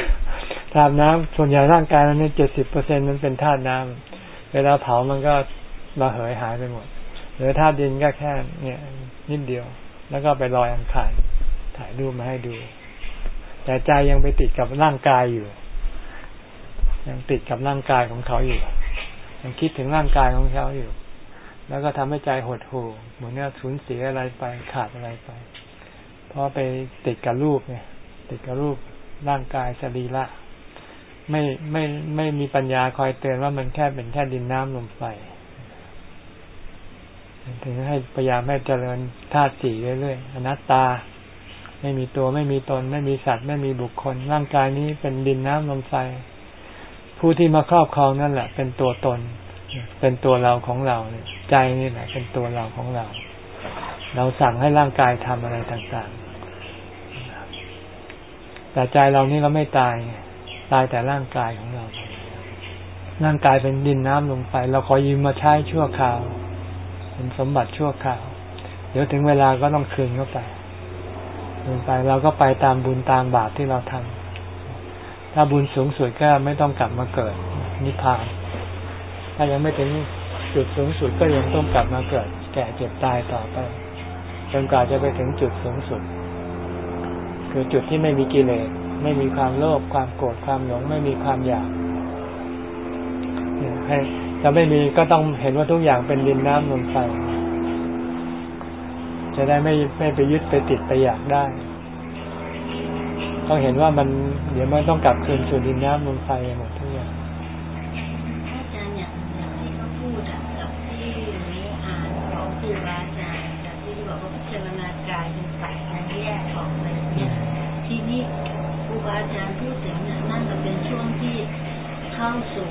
ธาตุน้ำส่วนใหญ่ร่างกายมันนี่เจ็ดสิบเปอร์เซ็นมันเป็นธาตุน้ำเวลาเผามันก็ระเหยหายไปหมด หลือธาตุดินก็แค่เนี่ยนิดเดียว แล้วก็ไปลอยอังคารถ่ายรูปมาให้ดู แต่ใจยังไปติดกับร่างกายอยู่ ยังติดกับร่างกายของเขาอยู่ ยังคิดถึงร่างกายของเขาอยู่ แล้วก็ทำให้ใจหดหู่เหมือนเนี่ยสูญเสียอะไรไปขาดอะไรไปเพราะไปติดกับรูปเนี่ย ติดกับรูปร่างกายสรีระไม่ไม่ไม่มีปัญญาคอยเตือนว่ามันแค่เป็นแค่ดินน้ำลมไฟ ถึงให้พยายามให้เจริญธาตุสี่เรื่อยๆอนัตตา ไม่มีตัวไม่มีตน ไม่มีสัตว์ ไม่มีบุคคล ร่างกายนี้เป็นดินน้ำลมไฟ ผู้ที่มาครอบครองนั่นแหละ เป็นตัวตน เป็นตัวเราของเราเนี่ยใจนี่แหละ เป็นตัวเราของเรา เราสั่งให้ร่างกายทำอะไรต่างๆ แต่ใจเรานี่เราไม่ตายตายแต่ร่างกายของเรา ร่างกายเป็นดินน้ำลงไปเราขอยืมมาใช้ชั่วคราว เป็นสมบัติชั่วคราว เดี๋ยวถึงเวลาก็ต้องคืนเข้าไปคืนไปเราก็ไปตามบุญตามบาปที่เราทำถ้าบุญสูงสุดก็ไม่ต้องกลับมาเกิด นิพพาน ถ้ายังไม่ถึงจุดสูงสุดก็ยังต้องกลับมาเกิด แก่เจ็บตายต่อไปจนกว่าจะไปถึงจุดสูงสุด คือจุดที่ไม่มีกิเลสไม่มีความโลภความโกรธความหลงไม่มีความอยากให้ จะไม่มีก็ต้องเห็นว่าทุกอย่างเป็นดินน้ำลมไฟจะได้ไม่ไม่ไปยึดไปติดไปอยากได้ ต้องเห็นว่ามันเดี๋ยวมันต้องกลับคืนสู่ดินน้ำลมไฟหมดทุกอย่างอาจารย์อย่างอย่างที่เขาพูดอะกับที่นี้อ่านของครูบาอาจารย์กับที่บอกว่าพิจารณากายเป็นสายแยกออกเลยเนี่ยทีนี้บาอาจารย์พูดถึงนั่นมันเป็นช่วงที่เข้าสู่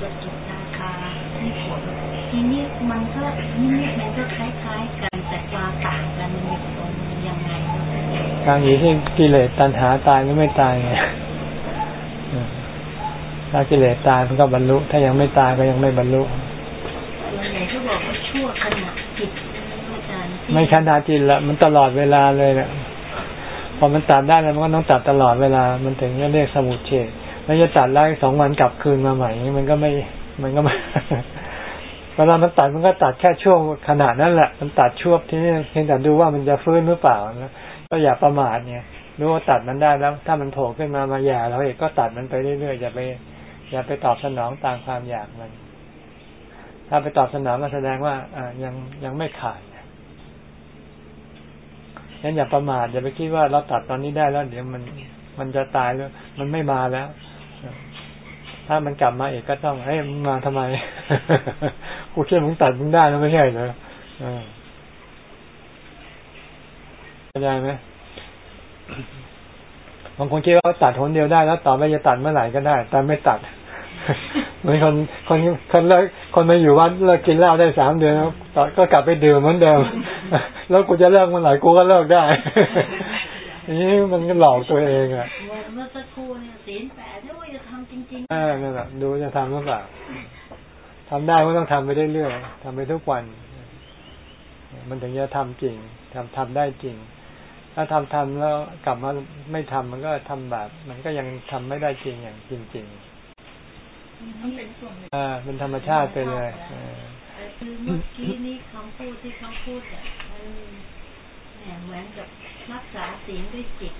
สกิทาคาที่ผลทีนี้มันก็นี่มันก็คล้ายๆกันแต่ความต่างกันมันมีตรงยังไง การอยู่ที่กิเลสตัณหาตายหรือไม่ตายไงถ้ากิเลสตายมันก็บรรลุ ถ้ายังไม่ตายก็ยังไม่บรรลุส่วนใหญ่เขาบอกว่าชั่วขณะจิตอาจารย์ไม่ขณะจิตละมันตลอดเวลาเลยเนี่ยพอมันตัดได้แล้วมันก็ต้องตัดตลอดเวลา มันถึงจะเรียกสมุดเฉดแล้วจะตัดได้สองวันกลับคืนมาใหม่มันก็ไม่ มันก็ไม่เวลามันตัดมันก็ตัดแค่ช่วงขนาดนั้นแหละ มันตัดช่วงที่นี่เพียงแต่ดูว่ามันจะฟื้นหรือเปล่านะ ก็อย่าประมาทเนี่ยรู้ว่าตัดมันได้แล้ว ถ้ามันโผล่ขึ้นมามาหย่าเราเองก็ตัดมันไปเรื่อยๆอย่าไป อย่าไปตอบสนองตามความอยากมัน ถ้าไปตอบสนองก็แสดงว่าอ่ายังยังไม่ขาดงั้นอย่าประมาทอย่าไปคิดว่าเราตัดตอนนี้ได้แล้ว เดี๋ยวมันมันจะตายแล้ว มันไม่มาแล้ว ถ้ามันกลับมาอีกก็ต้องเฮ้ยมันมาทำไมกูคิดมึงตัดมึงได้แล้วไม่ใช่เหรอ เข้าใจไหมบางคนคิดว่าตัดหนเดียวได้แล้วต่อไปจะตัดเมื่อไหร่ก็ได้ แต่ไม่ตัดเหมือนคนคนคนเลิกคนมาอยู่วัดเลิกกินเหล้าได้สามเดือนแล้วก็กลับไปดื่มเหมือนเดิม แล้วกูจะเลิกเมื่อไหร่กูก็เลิกได้นี่มันก็หลอกตัวเองอะเมื่อสักครู่เนี่ยศีลแปดถ้าว่าจะทำจริงๆอ่านั่นแหละดูจะทำหรือเปล่าทำได้ก็ต้องทำไปเรื่อยๆทำไปทุกวัน มันถึงจะทำจริงทำทำได้จริง ถ้าทำทำแล้วกลับมาไม่ทำมันก็ทำแบบ มันก็ยังทำไม่ได้จริงอย่างจริงๆมันเป็นส่วนอ่าเป็นธรรมชาติไปเลยคือเมื่อกี้นี้คำพูดที่เขาพูดอะมันเหมือนกับรักษาศีลด้วยจิต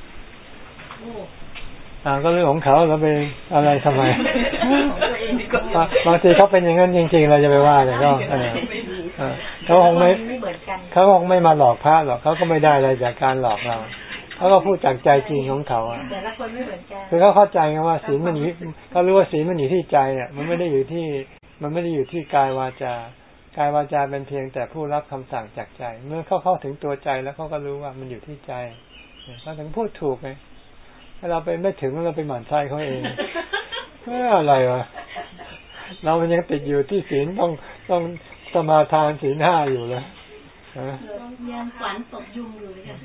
โอ้ อ่าก็เรื่องของเขาเราไปอะไรทำไมบางทีเขาเป็นอย่างนั้นจริง ๆ เราจะไปว่าเลยก็เขาคงไม่เขาคงไม่มาหลอกพระหรอกเขาก็ไม่ได้อะไรจากการหลอกเราเขาก็พูดจากใจจริงของเขาอะแต่ละคนไม่เหมือนกันคือเขาเข้าใจไงว่าศีลมันอยู่เขารู้ว่าศีลมันอยู่ที่ใจเนี่ย มันไม่ได้อยู่ที่ มันไม่ได้อยู่ที่กายวาจากายวาจาเป็นเพียงแต่ผู้รับคำสั่งจากใจ เมื่อเขาเข้าถึงตัวใจแล้วเขาก็รู้ว่ามันอยู่ที่ใจเขาถึงพูดถูกไงถ้า เราไปไม่ถึงเราไปหมั่นไส้เขาเองไม่อะไรวะเรามันยังติดอยู่ที่ศีลต้องต้องสมาทานศีลห้าอยู่เลยยังฝันตกยุงอยู่เลยค่ะ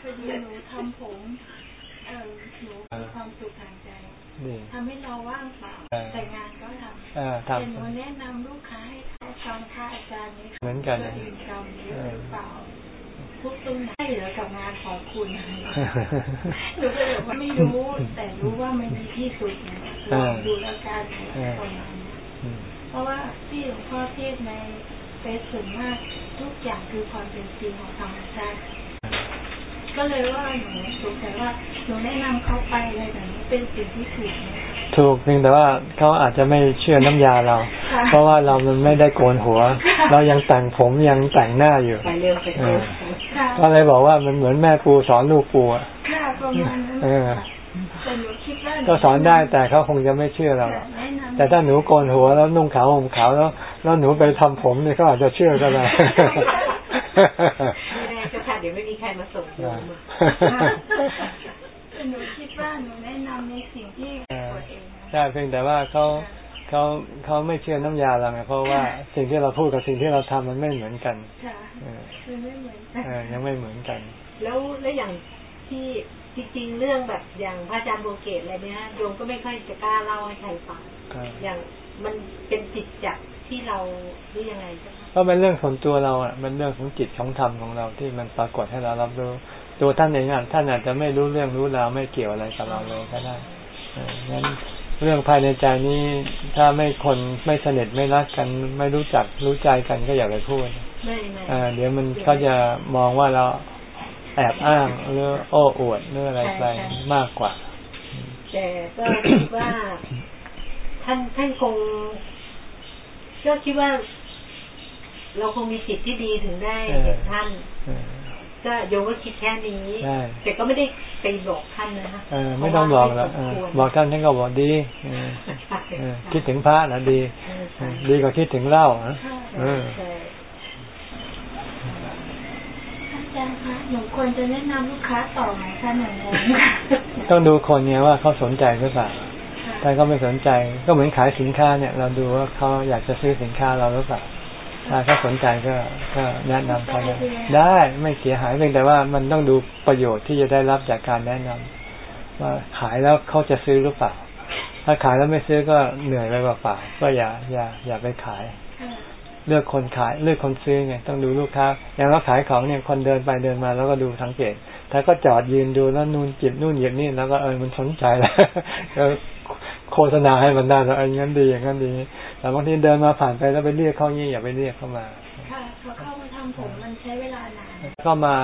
พอดีหนูทำผมเออหนูมีความสุขทางใจดีทำให้เราว่างเปล่าเออแต่งานก็ทเออำแต่หนูทำแนะนำลูกค้าให้เขาฟังค่าอาจารย์นี้เหมือนกันเพื่ออินกำเยอะหรือเปล่า ทุกตรงไหนเหลือกับงานของคุณหนูก็เลยว่าไม่รู้ แต่รู้ว่ามันดีที่สุดนะลองดูแล้วกันคนนั้นอืมเพราะว่าที่หลวงพ่อเทศน์ในเฟซส่วนมากทุกอย่างคือความเป็นจริงของธรรมชาติก็เลยว่าหนูสงสัยว่าหนูแนะนำเขาไปอะไรแบบนี้เป็นสิ่งที่ถูกไหม ถูกเพียงแต่ว่าเขาอาจจะไม่เชื่อน้ำยาเราค่ะเพราะว่าเรามันไม่ได้โกนหัว เรายังแต่งผมยังแต่งหน้าอยู่ไปเร็วไปเร็วค่ะก็เลยบอกว่ามันเหมือนแม่ปูสอนลูกปูอะค่ะประมาณนั้นเออค่ะแต่หนูคิดว่าหก็สอนได้แต่เขาคงจะไม่เชื่อเราหรอกแนะนำแต่ถ้าหนูโกนหัวแล้วนุ่งขาวห่มขาวแล้ว แล้วหนูไปทำผมเนี่ยเขาอาจจะเชื่อก็ได้ไม่ได้เจ้าค่ะเดี๋ยวไม่มีใครมาส่ง ใช่เพียงแต่ว่าเขาเขาเขาไม่เชื่อน้ำยาเราไงเพราะว่าสิ่งที่เราพูดกับสิ่งที่เราทำมันไม่เหมือนกันค่ะเออคือไม่เหมือนกันเออยังไม่เหมือนกัน แล้วแล้วอย่างที่จริงๆเรื่องแบบอย่างพระอาจารย์โบเกตอะไรเนี่ยโยมก็ไม่ค่อยจะกล้าเล่าให้ใครฟังครับอย่างมันเป็นจิตจากที่เราหรือยังไงเจ้าค่ะเพราะเป็นเรื่องของตัวเราอะมันเรื่องของจิตของธรรมของเราที่มันปรากฏให้เรารับรู้ตัวท่านเองอะท่านอาจจะไม่รู้เรื่องรู้ราวไม่เกี่ยวอะไรกับเราเลยก็ได้เอองั้น เรื่องภายในใจนี้ถ้าไม่คนไม่สนิทไม่รักกัน ไม่รู้จักรู้ใจกันก็อย่าไปพูดไม่ไม่เออเดี๋ยวมันเขาจะมองว่าเราแอบอ้างหรือโอ้อวดหรืออะไรไปมากกว่า แต่ก็คิดว่า ท่านท่านคงก็คิดว่า เราคงมีจิตที่ดีถึงได้เออเห็นท่านเออ ก็โยมก็คิดแค่นี้ใช่แต่ก็ไม่ได้ไปบอกท่านนะคะเออไม่ต้องบอกแล้วเออบอกท่านท่านก็บอกดีเออเออคิดถึงพระนะดีเออดีกว่าคิดถึงเหล้านะเออใช่อาจารย์คะหนูควรจะแนะนำลูกค้าต่อไหมคะหนูงงต้องดูคนเนี่ยว่าเขาสนใจหรือเปล่าถ้าเขาไม่สนใจ ก็เหมือนขายสินค้าเนี่ย เราดูว่าเขาอยากจะซื้อสินค้าเราหรือเปล่า ถ้าเขาสนใจก็ก็แนะนำเขาได้ได้ไม่เสียหายเพียงแต่ว่ามันต้องดูประโยชน์ที่จะได้รับจากการแนะนำว่าขายแล้วเขาจะซื้อหรือเปล่า ถ้าขายแล้วไม่ซื้อก็เหนื่อยไปเปล่าๆก็อย่าอย่าอย่าไปขายค่ะเลือกคนขายเลือกคนซื้อไงต้องดูลูกค้า อย่างเราขายของเนี่ยคนเดินไปเดินมา แล้วก็ดูสังเกต ถ้าก็จอดยืนดูแล้วนู่นจิบนู่นหยิบนี่แล้วก็เออมันสนใจแล้วก็โฆษณาให้มันได้แล้วเอออย่างนั้นดีอย่างนั้นดี แต่บางทีเดินมาผ่านไปแล้วไปเรียกเขางี้อย่าไปเรียกเข้ามา ค่ะเขาเข้ามาทำผมมันใช้เวลานานก็มา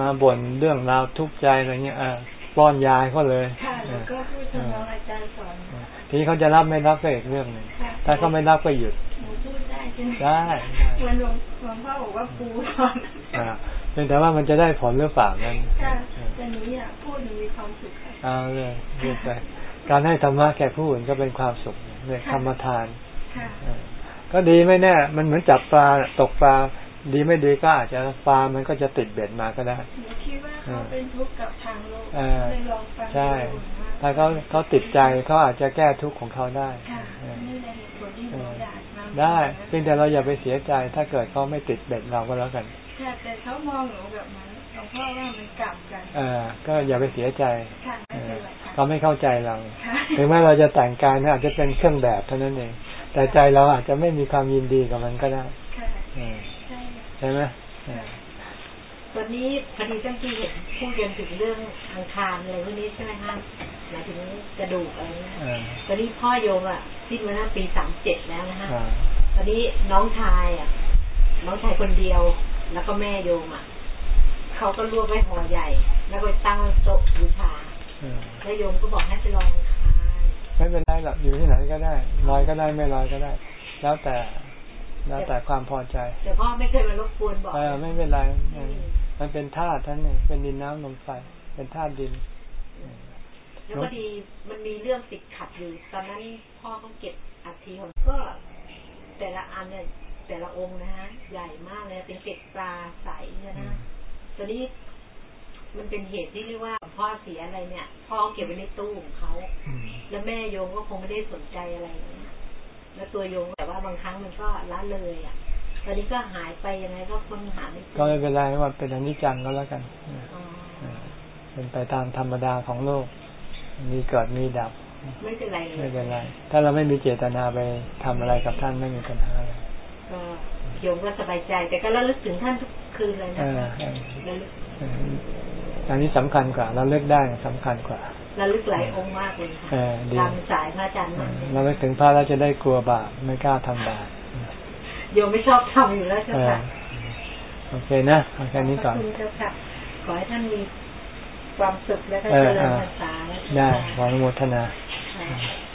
มาบ่นเรื่องราวทุกข์ใจอะไรเงี้ยอ่าป้อนยาให้เขาเลยค่ะหนูก็พูดทำนองอาจารย์สอนเออทีนี้เขาจะรับไม่รับก็อีกเรื่องหนึ่งค่ะถ้าเขาไม่รับก็หยุดหนูพูดได้ใช่ไหมได้ได้เหมือนหลวงหลวงพ่อบอกว่าปูสอนอ่าเพียงแต่ว่ามันจะได้ผลหรือเปล่านั่นค่ะเออแต่หนูอยากพูดหนูมีความสุขค่ะเอาเลยเรียกไปการให้ธรรมะแก่ผู้อื่นก็เป็นความสุขเรียกธรรมทานค่ะเออ ก็ดีไม่แน่ มันเหมือนจับปลาตกปลา ดีไม่ดีก็อาจจะปลามันก็จะติดเบ็ดมาก็ได้หนูคิดว่าเขาเป็นทุกข์กับทางโลกเออเลยลองฟังใช่ดูว่าถ้าเขาเขาติดใจเขาอาจจะแก้ทุกข์ของเขาได้ค่ะเออนี่แหละเหตุผลที่หนูอยากนำได้เพียงแต่เราอย่าไปเสียใจ ถ้าเกิดเขาไม่ติดเบ็ดเราก็แล้วกันค่ะแต่เขามองหนูแบบนั้นหลวงพ่อว่ามันกลับกันเออก็อย่าไปเสียใจค่ะเอไม่เป็อนไรค่ะเขาไม่เข้าใจเราค่ะถึงแม้เราจะแต่งกายนะอาจจะเป็นเครื่องแบบเท่านั้นเอง แต่ใจเราอาจจะไม่มีความยินดีกับมันก็ได้ค่ะเออใช่ใช่ไหมเออตอนนี้พอดีเจ้าที่เห็นพูดกันถึงเรื่องอังคารอะไรพวกนี้ใช่ไหมคะหมายถึงกระดูกอะไรเงี้ยเออตอนนี้พ่อโยมอะสิ้นมาตั้งปีสามเจ็ดแล้วนะฮะอ่าตอนนี้น้องชายอะ น้องชายคนเดียว แล้วก็แม่โยมอะเขาก็รวบไว้ห่อใหญ่ แล้วก็ตั้งโต๊ะบูชาเออแล้วโยมก็บอกให้ไปลองอังคาร ไม่เป็นไรหรอกอยู่ที่ไหนก็ได้ลอยก็ได้ไม่ลอยก็ได้ แล้วแต่แล้วแต่ความพอใจ แต่พ่อไม่เคยมารบกวนบอกเออไม่เป็นไรเออมันเป็นธาตุท่านเองเป็นดินน้ำลมไฟ เป็นธาตุดิน แล้วพอดีมันมีเรื่องติดขัดอยู่ ตอนนั้นพ่อเขาเก็บอัฐิของก็ แต่ละอันเนี่ยแต่ละองค์นะฮะใหญ่มากเลยเป็นเกล็ดปลาใสเนี่ยนะตอนนี้ มันเป็นเหตุที่เรียกว่าพ่อเสียอะไรเนี่ย พ่อเก็บไว้ในตู้ของเขาอืมแล้วแม่โยมก็คงไม่ได้สนใจอะไรอย่างเงี้ยแล้วตัวโยมแต่ว่าบางครั้งมันก็ละเลยอะ ตอนนี้ก็หายไปยังไงก็คนหาไม่เจอก็ไม่เป็นไรว่าเป็นอนิจจังก็แล้วกันเอออ๋อเออเป็นไปตามธรรมดาของโลก มีเกิดมีดับ ไม่เป็นไรไม่เป็นไร ถ้าเราไม่มีเจตนาไปทำอะไรกับท่านไม่มีปัญหาอะไรก็โยมก็สบายใจ แต่ก็ระลึกถึงท่านทุกคืนเลยนะเออคะระลึกเอออันนี้สำคัญกว่าเราเลิกได้สำคัญกว่าระลึกหลายองค์มากเลยเอค่ะอดีตามสายพระอาจารย์มากเราเลิกถึงพระแล้วจะได้กลัวบาปไม่กล้าทำบาปโยมไม่ชอบทำอยู่แล้วเจ้าเออค่ะโอเคนะเอาแค่นี้ก่อนขบคุณเจ้าค่ะขอให้ท่านมีความสุขและก็เอเจอริญเออพรรษาได้ขออนุโมทนาค่ะ